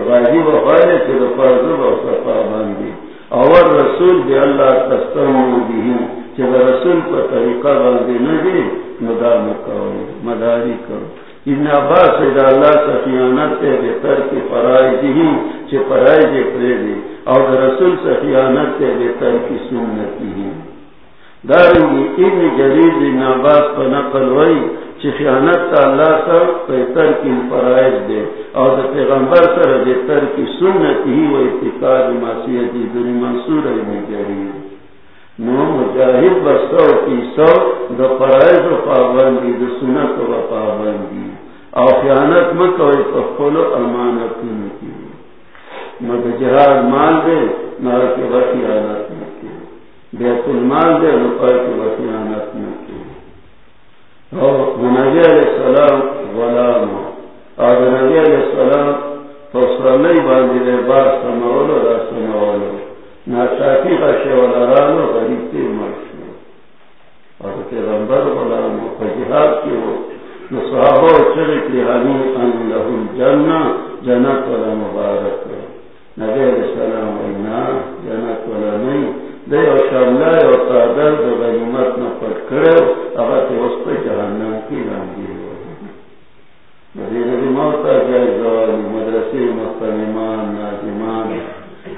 غازی و غائلے چی دا فرضو و صفا باندی اور رسول بی اللہ تستمو بیہی چی دا رسول پر طریقہ باندی نجی مدام کوئی مداری کرو ابن عباس دا اللہ سفیانت تے فرائض ہی چی فرائض پرے دے۔ اور رسول بہتر کی سنتی ہی۔ دارنگی ابن جرید ابن عباس پا نقل خیانت تا اللہ کی فرائض دے۔ اور پیغمبر سر دیتر کی سنت ہی و اتقاد معصیتی دنی منصور ابن نو مجاہد بسو کی سو دا فرائض و پابندی، دا سنت و پابندی۔ اور خیانت مکوئی پا خلو امانت نکی مد جہاد مال دے نہ کے وقی حالت میں بیت المال دے روپئے کی وسیانت میں کی نبی علیہ السلام غلام۔ اور نبی علیہ السلام تو سرلی باندی دے، بار سمولو را سمولو نا شاکی کا رانو غریب تی مرشو اور پیغمبر فجہاد ان لہم جنہ، جنت والا مبارک نبی علیہ السلام جنت والا نہیں. دے او شاملہ او تادر دو غنیمت نا پٹ کرے تے اس پہ جہنم کی رانگی ہو. نبی نبی موتا جائے زوالی مدرسی مستنمان نازمان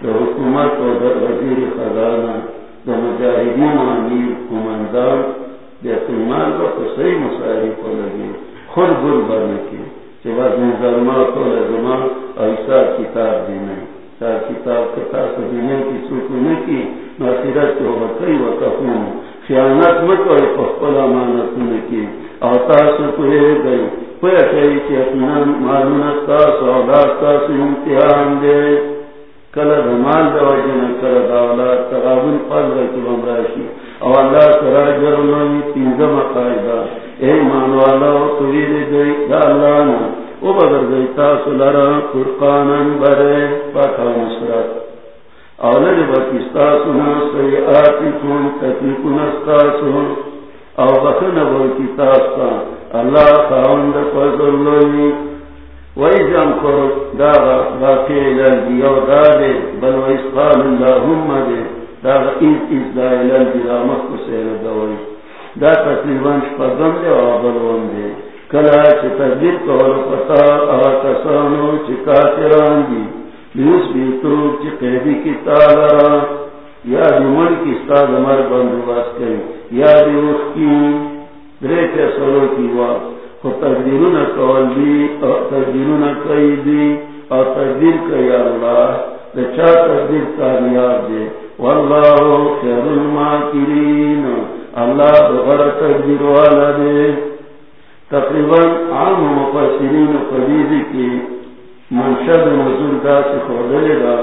دو حکومت و در وزیر خزانہ دو مجاہدین امیر کماندان بیت المال کو تو صحیح مسائلی کو لگی خود گل برنے کی کہ بعد ظلمات و لزمان ایسا کتاب دی نہیں۔ سار کتاب کتا سبینے کی سکونے کی، ناصرت کو بکئی و کفون خیانت مکوئی پخپل امانت نکی آتا سکوئے گئی کوئی اکئی چی اپنا معلومت تا سعودات تا سی امتحان دے۔ کل دمال دا وجنا کل دا تغابن قل رکی بمراشی او اللہ سرا جرمانی تینزم قائدہ اے مانوالا تویر دی دا اللہ نا او بدر گئی تاسو لرا فرقانا برے پاکا نصرت اولد بکستاسونا سیئاتکون تکلیکون استاسون او بخن بکستاستا اللہ خواند فضلوی ویزم کرو داغا باقی لندی بل اللہم دے داغا ایز ایز دائی لندی دا تقریباً دے و دے کلا چی تقدیر کولو پتا چی کاتران دی لیوس بیتو چی قیدی کی تالرا یا دی کی استاد بندوباس کری یا دی اس کی کی وا تقدیرون کول دی او تقدیرون کئی دی او تقدیر کئی اللہ لچا تقدیر کامیاب واللہ خیر الماکرین. اللہ بغر تقدیر والا تقریباً عام مفسرین کی منشد دا دا.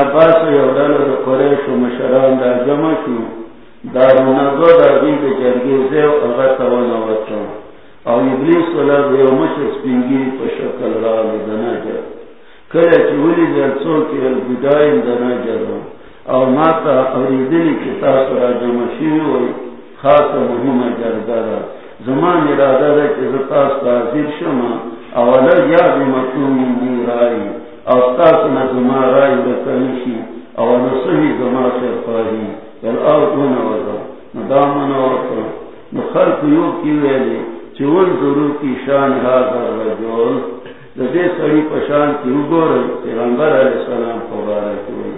عباس دا قریش و مشران دا جمع شو. دارو نزو دا غیب جرگی زیو اغتا و نوچا او ابلیس ولا دیو مشر سپینگیری پا شکل را لدنا جا کلی چی ولی جلسون کی البدائن دنا جا او ماتا اوریدلی کتاس را جمع شوی وی خاص مهم جردارا زمان ارادہ دے کہ زتاس تازیر شما اولا یاد مطلومی نی رائی او تاس نظما رائی بکنشی اولا صحی زمان سرفاہی کل او وزا ندامن نخلق یو چون ضرور کی شان حاضر رجول. دے سڑی پشان کی اگور پیغمبر علیہ السلام ہوئی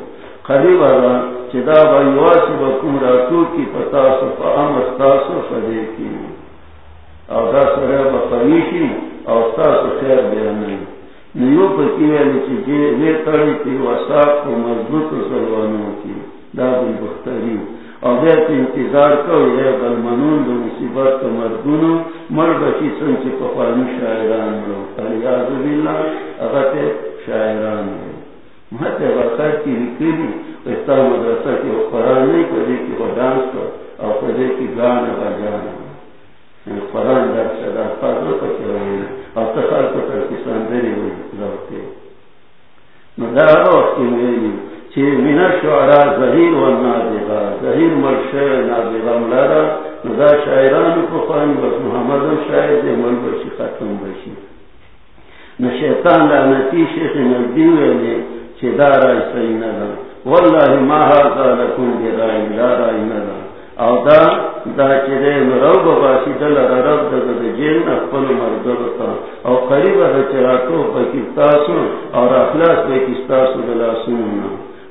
قریب آگا چدا راتو کی پتاسو فا امستاسو فدے کی. او دا او ستاسو خیر نیو وی جی- جی وساق مضبوط کی. دا بل بختری او بیت انتظار کو یہ غلمنون دو مصیبت تو مردونو مر بچی سن چی پخوانی شاعران رو علیاذ باللہ اغت شاعران رو محت وقت کی رکلی استا مدرسہ کی قرآن نہیں کدی کی وہ کو او کدی کی گانا بجانا قرآن در صدا فاضل پکی ہوئی اور تخال کو تر کسان دری ہوئی لوٹے مدار وقتی میری چی من شعرا ظہیر و نابغا ظہیر مرشع نابغا ملارا مدا شاعران کو خانی بس محمد شاعر دے مل بشی ختم بشی نشیطان لعنتی شیخ نبی ویلے چی دارا سی ندا واللہ ما هذا لکن برائی لا رائی ندا او دا دا چرے مرو بباسی دل رب دا دا جیل اخفل مرگر او قریب دا چراتو بکیفتاسو اور اخلاص بکیفتاسو دلا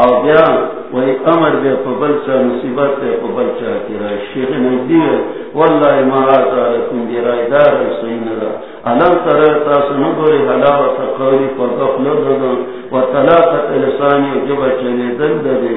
او بیا وی امر بیا پا بلچا مصیبت بیا پا بلچا کی رای شیخ نجدیو واللہ ما آزا دی رای دار سین را. علم تر تاسو نگوری حلاوت قولی پا غفل ددن و طلاقت لسانی و جبا چلی دل ددی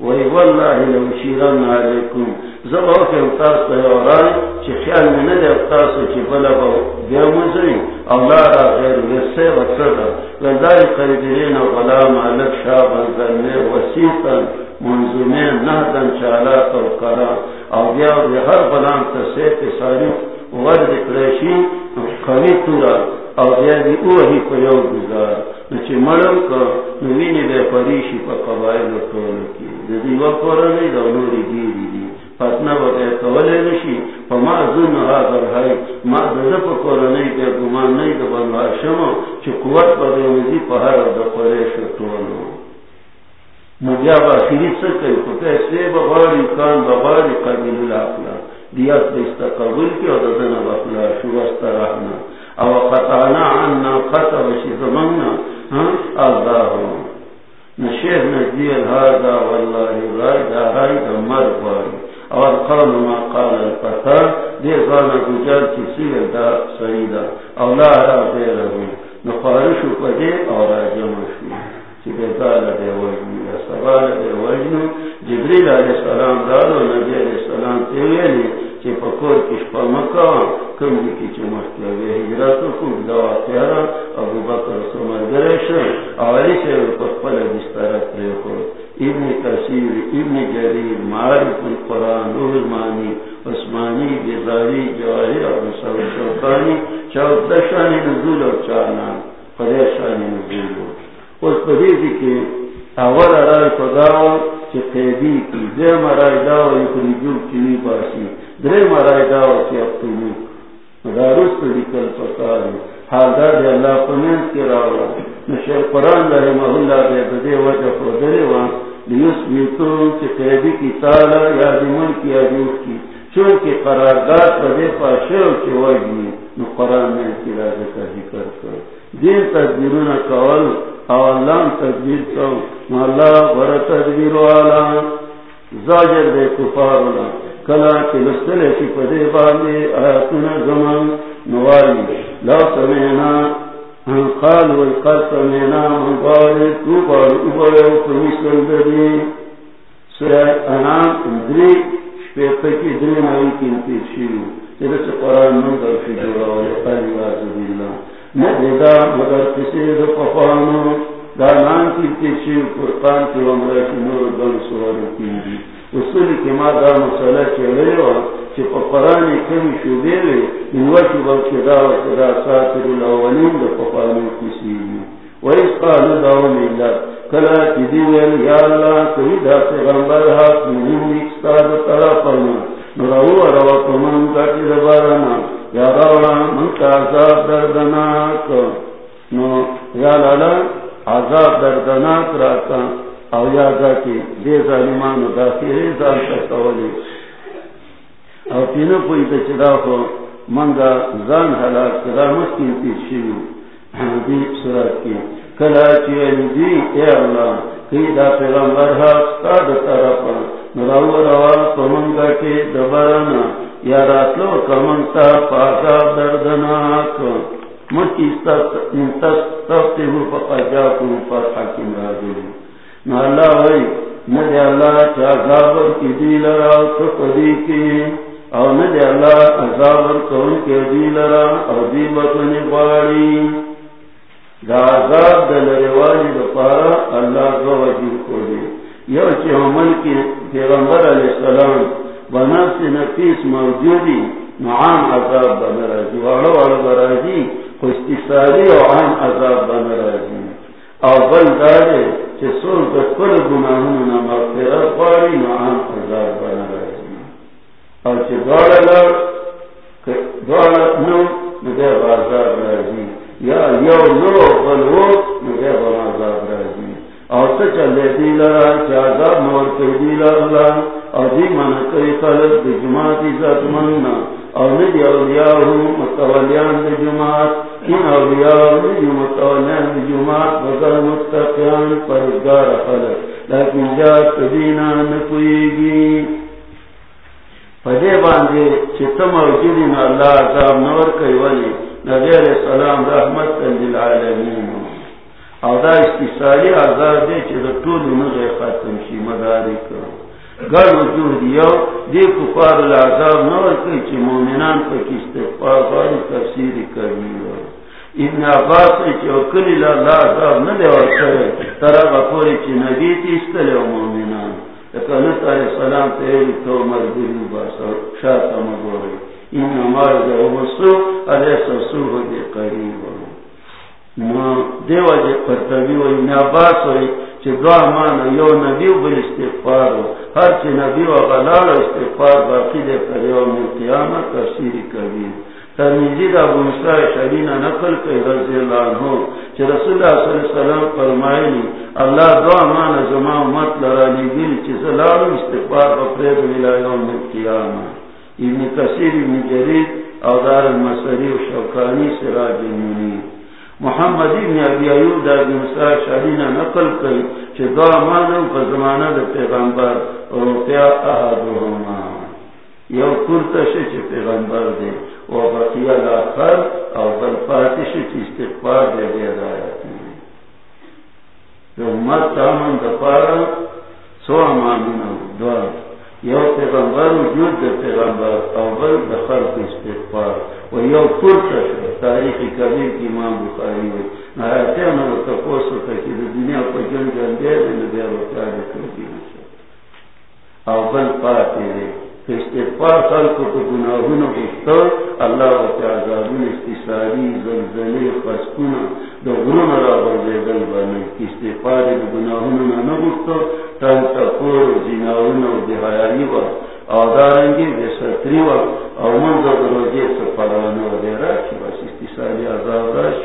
وی واللہ لو شیرن علیکم۔ بلا مزری غیر ساری ورد کلیشی قوی تورا۔ گزار۔ مرم بے پریشی پا قبائل و طول کی۔ دی وقت ورنی دا نوری گیری دی. فتنہ وغیر کولے نشی پا ما زن حاضر ہے ما دزا پا قرنی بے گمان نی دا بنوا شما چی قوت پا دیوزی پا دا قریش و طولو با خیلی سکر کتے سے بغاری کان بغاری قبیل الاقلا دیات بیستا قبول کی و دزن بخلا شوست رحنا. او قطعنا عنا، قطع وشی زماننا. ہاں؟ اللہ شیخ نجدیل هذا والله رای دا رای دا مرد اور قول ما قال الفتر دے غانا گجر کی سیر دا سیدا او را دے رہو نخارشو پدے اور آجمشو چی دے دالا دے وجنو سبال دے وجنو جبریل علیہ السلام دالو نبی علیہ السلام تیویلی چی پکور کش مکا کم دی چی مختی حجراتو کم دوا تیارا، ابو بکر سمر گرشن اولی سے پکپل بسترت ریخو ابن کثیر ابن جریر، معارف القرآن روحمانی عثمانی بزاری جواہر اور مصور شوقانی چودشانی نزول اور چانا پریشانی نزول. اس پریزی کے اول ارائے پداو چی قیدی کی دے مرائی داو یکری جوب چنی باسی درے مرائی داو چی اقتلو دارست لکل پکاری حال دا دے اللہ پمین کی راولا نشیر قرآن رحمہ اللہ دے دے وجہ خودرے وان لیس بیتو چی قیدی کی تالا یا دیمن کی عجوب کی چونکہ قرارداد پر دے پاشر چی وجنی نو قرآن میں کی راجہ کا ذکر کر دین تدبیرون کول او اللہ تدبیر کو اللہ ور تدبیر والا. زاجر دے کفارنا. کلا کی لسلے کی پدے باندے آیاتنا زمان. نوالی لا سمینا ہم قال والقل سمینا من بارے تو بار اوبرے وکمیسل دے. سورہ انام اندری شپیتا کی دری نائی کی انتیش شیرو جلس قرآن من در فی جورا ولی قلی وازو باللہ مگر کسی دو پفانو دا نام کی تیشی قرآن کی ومرہ کی نور دن سوار کی دی اصولی کی ما دا مسئلہ چلے و چی پا قرآن کمی شبے وی نوشو بلکی دا و صدا ساتر الاولین دا پفانو کسی دی و اس قالو داو میلا کلا چی دیویل یا اللہ کوئی دا پیغمبر حق مہم نکستا دا طرفانا نرہو روا کمان کاتی دبارانا یا روڑا من کا عذاب دردناک. نو یا لالا عذاب دردناک راتا. او یادا کی دے ظالمان دا خیرے زال تکولی او تینو کوئی تچدا خو منگا زان حلاک کرا مسکین تیش شیو. دی سورت کی. کلا چیلی یعنی دی، اے اللہ کی دا پیغمبر حق ستا دا طرفا. نراو روال پمنگا کی دبرانا یا راتلو کمنتا پاکا دردناک. مکی ہو پر را اللہ وی اللہ کی دی لرا کی. اللہ کون کے دی لرا دی دا عذاب دل روالی دا پارا اللہ کو دی. یو چی عمل کی پیغمبر علیہ السلام بنفس نفیس موجودی نعام عذاب بن رازی وعلو علو برازی خستساری و عام عذاب بن رازی او بل دارے چه سور دکل گناہون نمغفرت واری نعام عذاب بن رازی او چه دوارا لر دوارا نو ندیب عذاب رازی یا یو نو، بلو ندیب عذاب رازی او سچا لے دی لرا چه عذاب نور کر دی لرا ادھی من کئی خلق دی جماعت عزت مننا۔ اور ندی اولیاء ہوں متولیان دی جماعت ان اولیاء ندی متولیان دی جماعت بگر متقیان پرگار خلق۔ لیکن جات دینا نکوئیگی پدے باندے چتم موجودی نا اللہ عذاب نور کئی ولی۔ نبی علیہ السلام رحمت للعالمین او دا استثالی عذاب دے چیز طول نغی ختم شی مداری کرو. گر وجود دیو، دی کفار العذاب نور کئی چی مومنان پا کی استغفار باری تفسیری کرنی ابن عباس چی وکلی اللہ عذاب ندے ورکرے ترا غفوری چی نبی تیستلے و مومنان. لکنت علیہ السلام تیری تو مردی باسا شاعتا مگوری. این نمار دے ومسو علیہ سسوح دے قریب. نو دیو جے پرتبی چی دعا مانا یو نبیو بل استغفارو ہر چی نبیو غلال استغفار باقی دے پر یوم قیامت تفسیری کبیر. ترمیزی دا بنسا نقل رضی اللہ عنہ. چی رسول اللہ صلی اللہ علیہ وسلم فرمائنی اللہ دعا مانا زمان امت گل چی استغفار بپرید ملا یوم قیامت ابن کثیر، ابن جرید دار المسری و شوکانی سراج محمد ابن ابی ایوب دا ابن بنسا شرین نقل کئی چی دعا مانا پا زمانہ دا پیغمبر روپیا احادوهما یو کورتش چی پیغمبر دے، و بقیہ لاخر او بل پاتش چی استقبار دے دے دایت یو امت تامن دا پارا سو امانونا دعا. یو پیغمبر وجود دا پیغمبر او بل دا خلق استقبار و یو کورتش تاریخ کبیر کی امام بخاری ہوئی نایتے انہوں نے تپوسو کہ دنیا کو جن جن دے دے نبی اللہ تعالی کرتی او بل پاتے دے استغفار خلق کو گناہون گفتو اللہ و تعذابون استثاری زلزلی خسکون دو غنون را بردے دل بنے استغفار گناہون نگفتو ٹن ٹپور جناؤن دہایاری و اودارنگی بے ستری و اومن روجے سے پڑھانے وغیرہ کی بس استثالی عذاب رش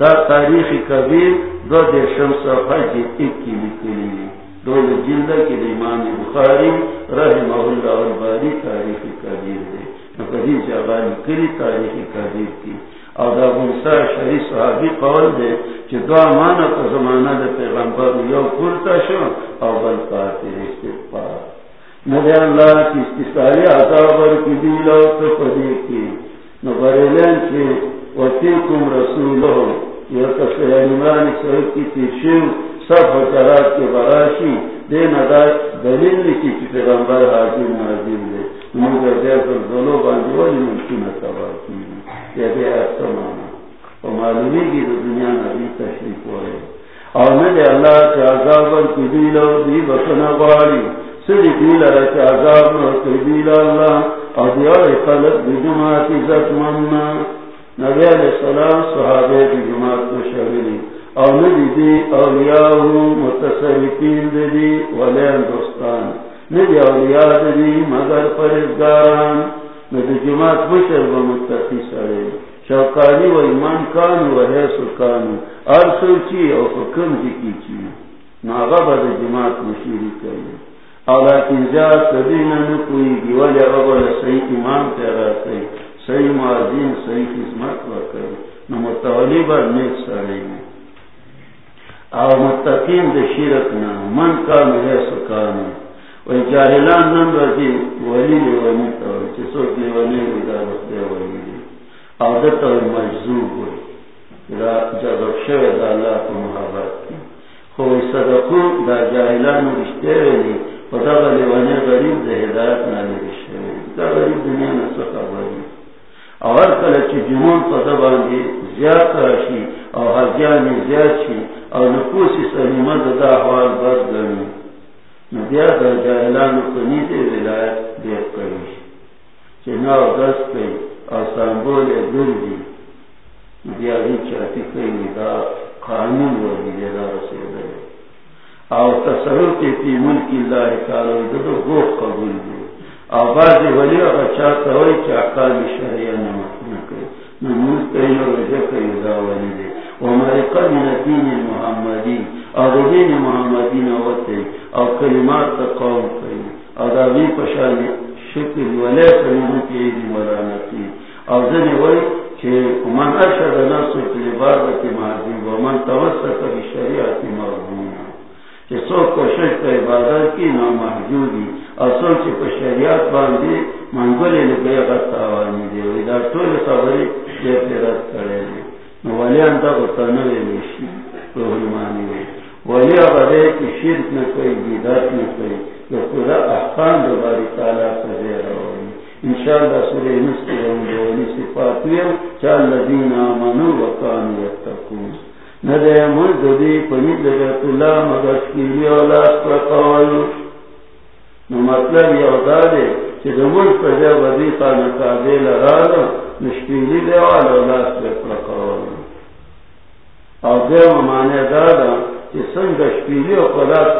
دا تاریخ کبیر دو دیشم صفحہ جی ایک کی لکلی. دو جلد کی امام بخاری رحمہ اللہ الباری تاریخ کبیر دے. کبھی جگہ نکلی تاریخ کبیر کی. اور دا غنسا شریف صحابی قول دے کہ دعا مانا کا زمانہ دے پیغمبر یو کلتا شو اور بل پاتی پاتے. استغفار نبی اللہ کی استثاری عذاب کی دیلو تو پدی کی۔ نبریلین کی وطیکم رسولو یا تصویر عمران صحیح کی تیشیو سب حجرات کے براشی۔ دے ندا دلیل لکی کی پیغمبر حاضر نازل دے مگر دے کر دولو باندی والی ممکن تبا کی۔ یا دے ایسا مانا معلومی کی دو دنیا نبی تشریف ہوئے اور ندے اللہ کے عذاب کی دیل و دی بسنا باری سری دیل عذاب کی دیل اللہ. دیار خلق دی جماعت عزت مننا نبی علیہ السلام صحابے دی جماعت او ندی دی اولیاء متصرفین دی دوستان. ندی اولیاء دی مگر پرزگاران. ندی جماعت مشر و متقی سرے. شوکانی و ایمان کانو و حیث کانو. ارسو چی او حکم دی کی چی ناغا دی جماعت مشیری کری اولا تنزیاد کبینا نکوئی گی ولی اغبر صحیح ایمان تیرا کئی، صحیح معظیم صحیح خدمت وکر نمتولی بر نیک سرے او متقین دے شیرت نا، من کانو ہے سکانو وی جاہلان نم رضی ولی لیوانی تا چی سوک لیوانی ویدا رخدے ولی لی او دتا وی مجزوب وی۔ جذب شوی دا اللہ کو محبت کی۔ خوی صدقو دا جاہلان رشتے ویلی و غریب دے ہدایت دا غریب دنیا اور کل چی جنون زیاد راشی او زیاد شی او نفوسی سلیمہ دا حوال نبیا دا جاہلان کنی دے ولایت دیکھ چی دست او سامبول دل دی نبیا دی چاہتی کئی دا قانون وردی دے دا رسول دے او تصرف کی پی ملکی اللہ تعالی دو گوخ قبول دی او بعضی ولی اگر چاہتا ہوئی چی اقالی شہریہ نمک نکے نموز کئی اور وجہ کئی دا ولی دے۔ ومرق من الدین المحمدی اور دین محمدی نوتے اور کلمات تا قوم کئی اور داوی پشانی شکل ولی سلیمت ایدی ورانتی اور ذنی وی کہ من اشد ناسو نفس لبادت محضی ومن توسط بشریعت مرضونا کہ سو کوشش کا عبادت کی نام محجودی اور سو چی پر شریعت باندی منگولی لگئی غطاوانی دی ویدار طول خبری یہ پیرت کرے دی ولیان دا غطانوی میشی روحلمانی وی ولی آبادے کی شرک نہ کوئی بیدات نہ کوئی یہ پورا احقام دو باری تعالیٰ پذیر روی انشاءاللہ سورہ نسکی ومدونی صفاتویم چال لدین آمنو وکانو یتقون۔ ندے ملد دی پنید لگت اللہ مدد اولاد پر نو مطلب یہ ہوتا دے پر جا دے لگالا نشکیلی دے اولاد پر اور دے ممانے دادا کہ سنگ و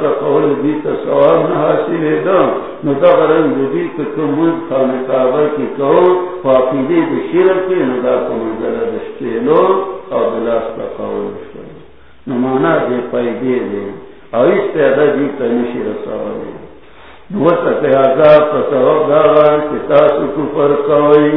کا سواب نہ حاصل دا نو دا غرن دی کی فاقیدی دی نو دا دشکیلو دلاس نمانا دے پائی دے۔ دے اور اس پیدا جی تنشی رساو دے نوسط عذاب تصوب داغان کتاسو کفر کوئی۔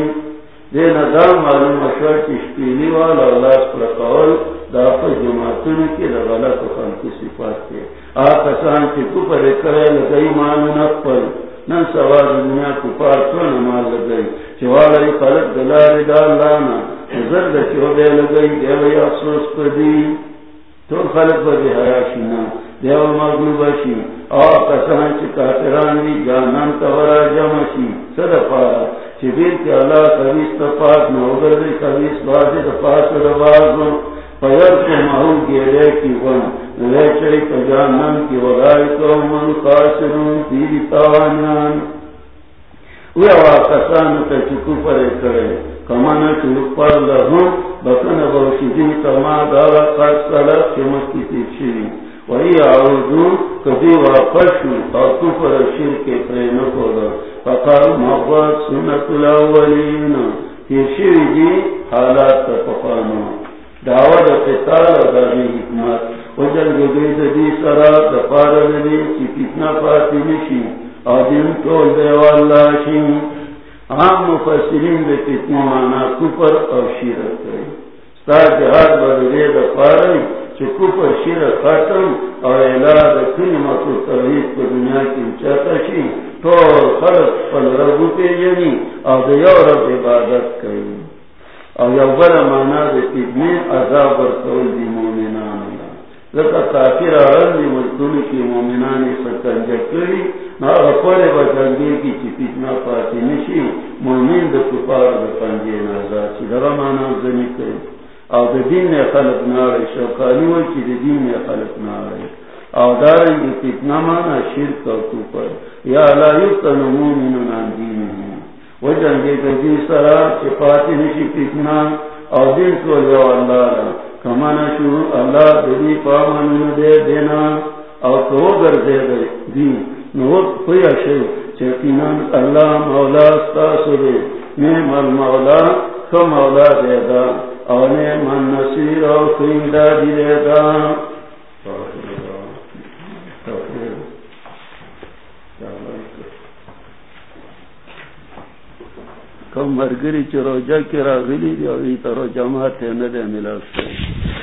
دے ندام معلوم اشوار کشپیلی والا اللہ پر قول دا پر جماعتون کی دا غلط و خلقی صفات کے۔ آقا سان کی کفر کرے لگئی مانو نقبل نن سوال دنیا کفار تو نمال لگئی۔ چوالا ای خلق دلار دا اللہ نا زرد چو دے لگئی دے وی افسوس پر دی۔ تو خلق پر دی حیاشی دیو مغلوب شی او کسان چی کافران دی جانان تورا جمع شی صد پارا چی بیر کی اللہ قویس تفاق نو اگر دی قویس بازی تفاق روازو پیر کو محو گیرے کی ون ویچے کا جانان کی وغائی کو من خاسرون دیری تاوانیان وی کسان تا چکو پر کرے کمانا چلو پر لہو بکن باوشی دین تما دارا قد سلق چمکی تیچی وہی آوردو کبھی واپس اور کفر شرک پرین کو دا محبت سنت الاولین یہ جی حالات پخانو دعوت قتال اور حکمت وجل گئی دی سرا دفار دی کی کتنا پاتی نشی آدم تول دے والا شی عام مفسرین دے کتنا مانا کفر اور شیرت کرے ستا جہاد بدلے دفار کفر شیر ختم اور اعلان کلمت توحید کو دنیا کی چاہتا شی۔ تو خلق پل ربو کے یعنی اور یو رب عبادت کری اور یو بڑا مانا دے کتنے عذاب اور قول دی مومنان۔ اللہ لکا کافر آرن دی ملکون کی مومنان سکنجا کری نا اپنے بجنگی کی چی فتنا پاتی نشی مومن دے کفار دے پنجے نازا چی درہ مانا زنی کری او د دین نه خلق نه لري شو کالو چې دین نه خلق نه او دارنګ کتنا معنا شرک او کفر. یا لا یتن مومنون ان دین وجن دې د دې سره چې پاتې نشي او دین کو یو الله کما شو اللہ دری پامن دے دینا او تو ګرځې دے دین نو پویا شي چې کینان الله مولا تاسو دې نعم المولا تو مولا دے دا اونے من نصیر اور خیندہ دے دا کم مرگری چرو جا کی راغلی دی اور ایتا رو جماعت ندے ملا سے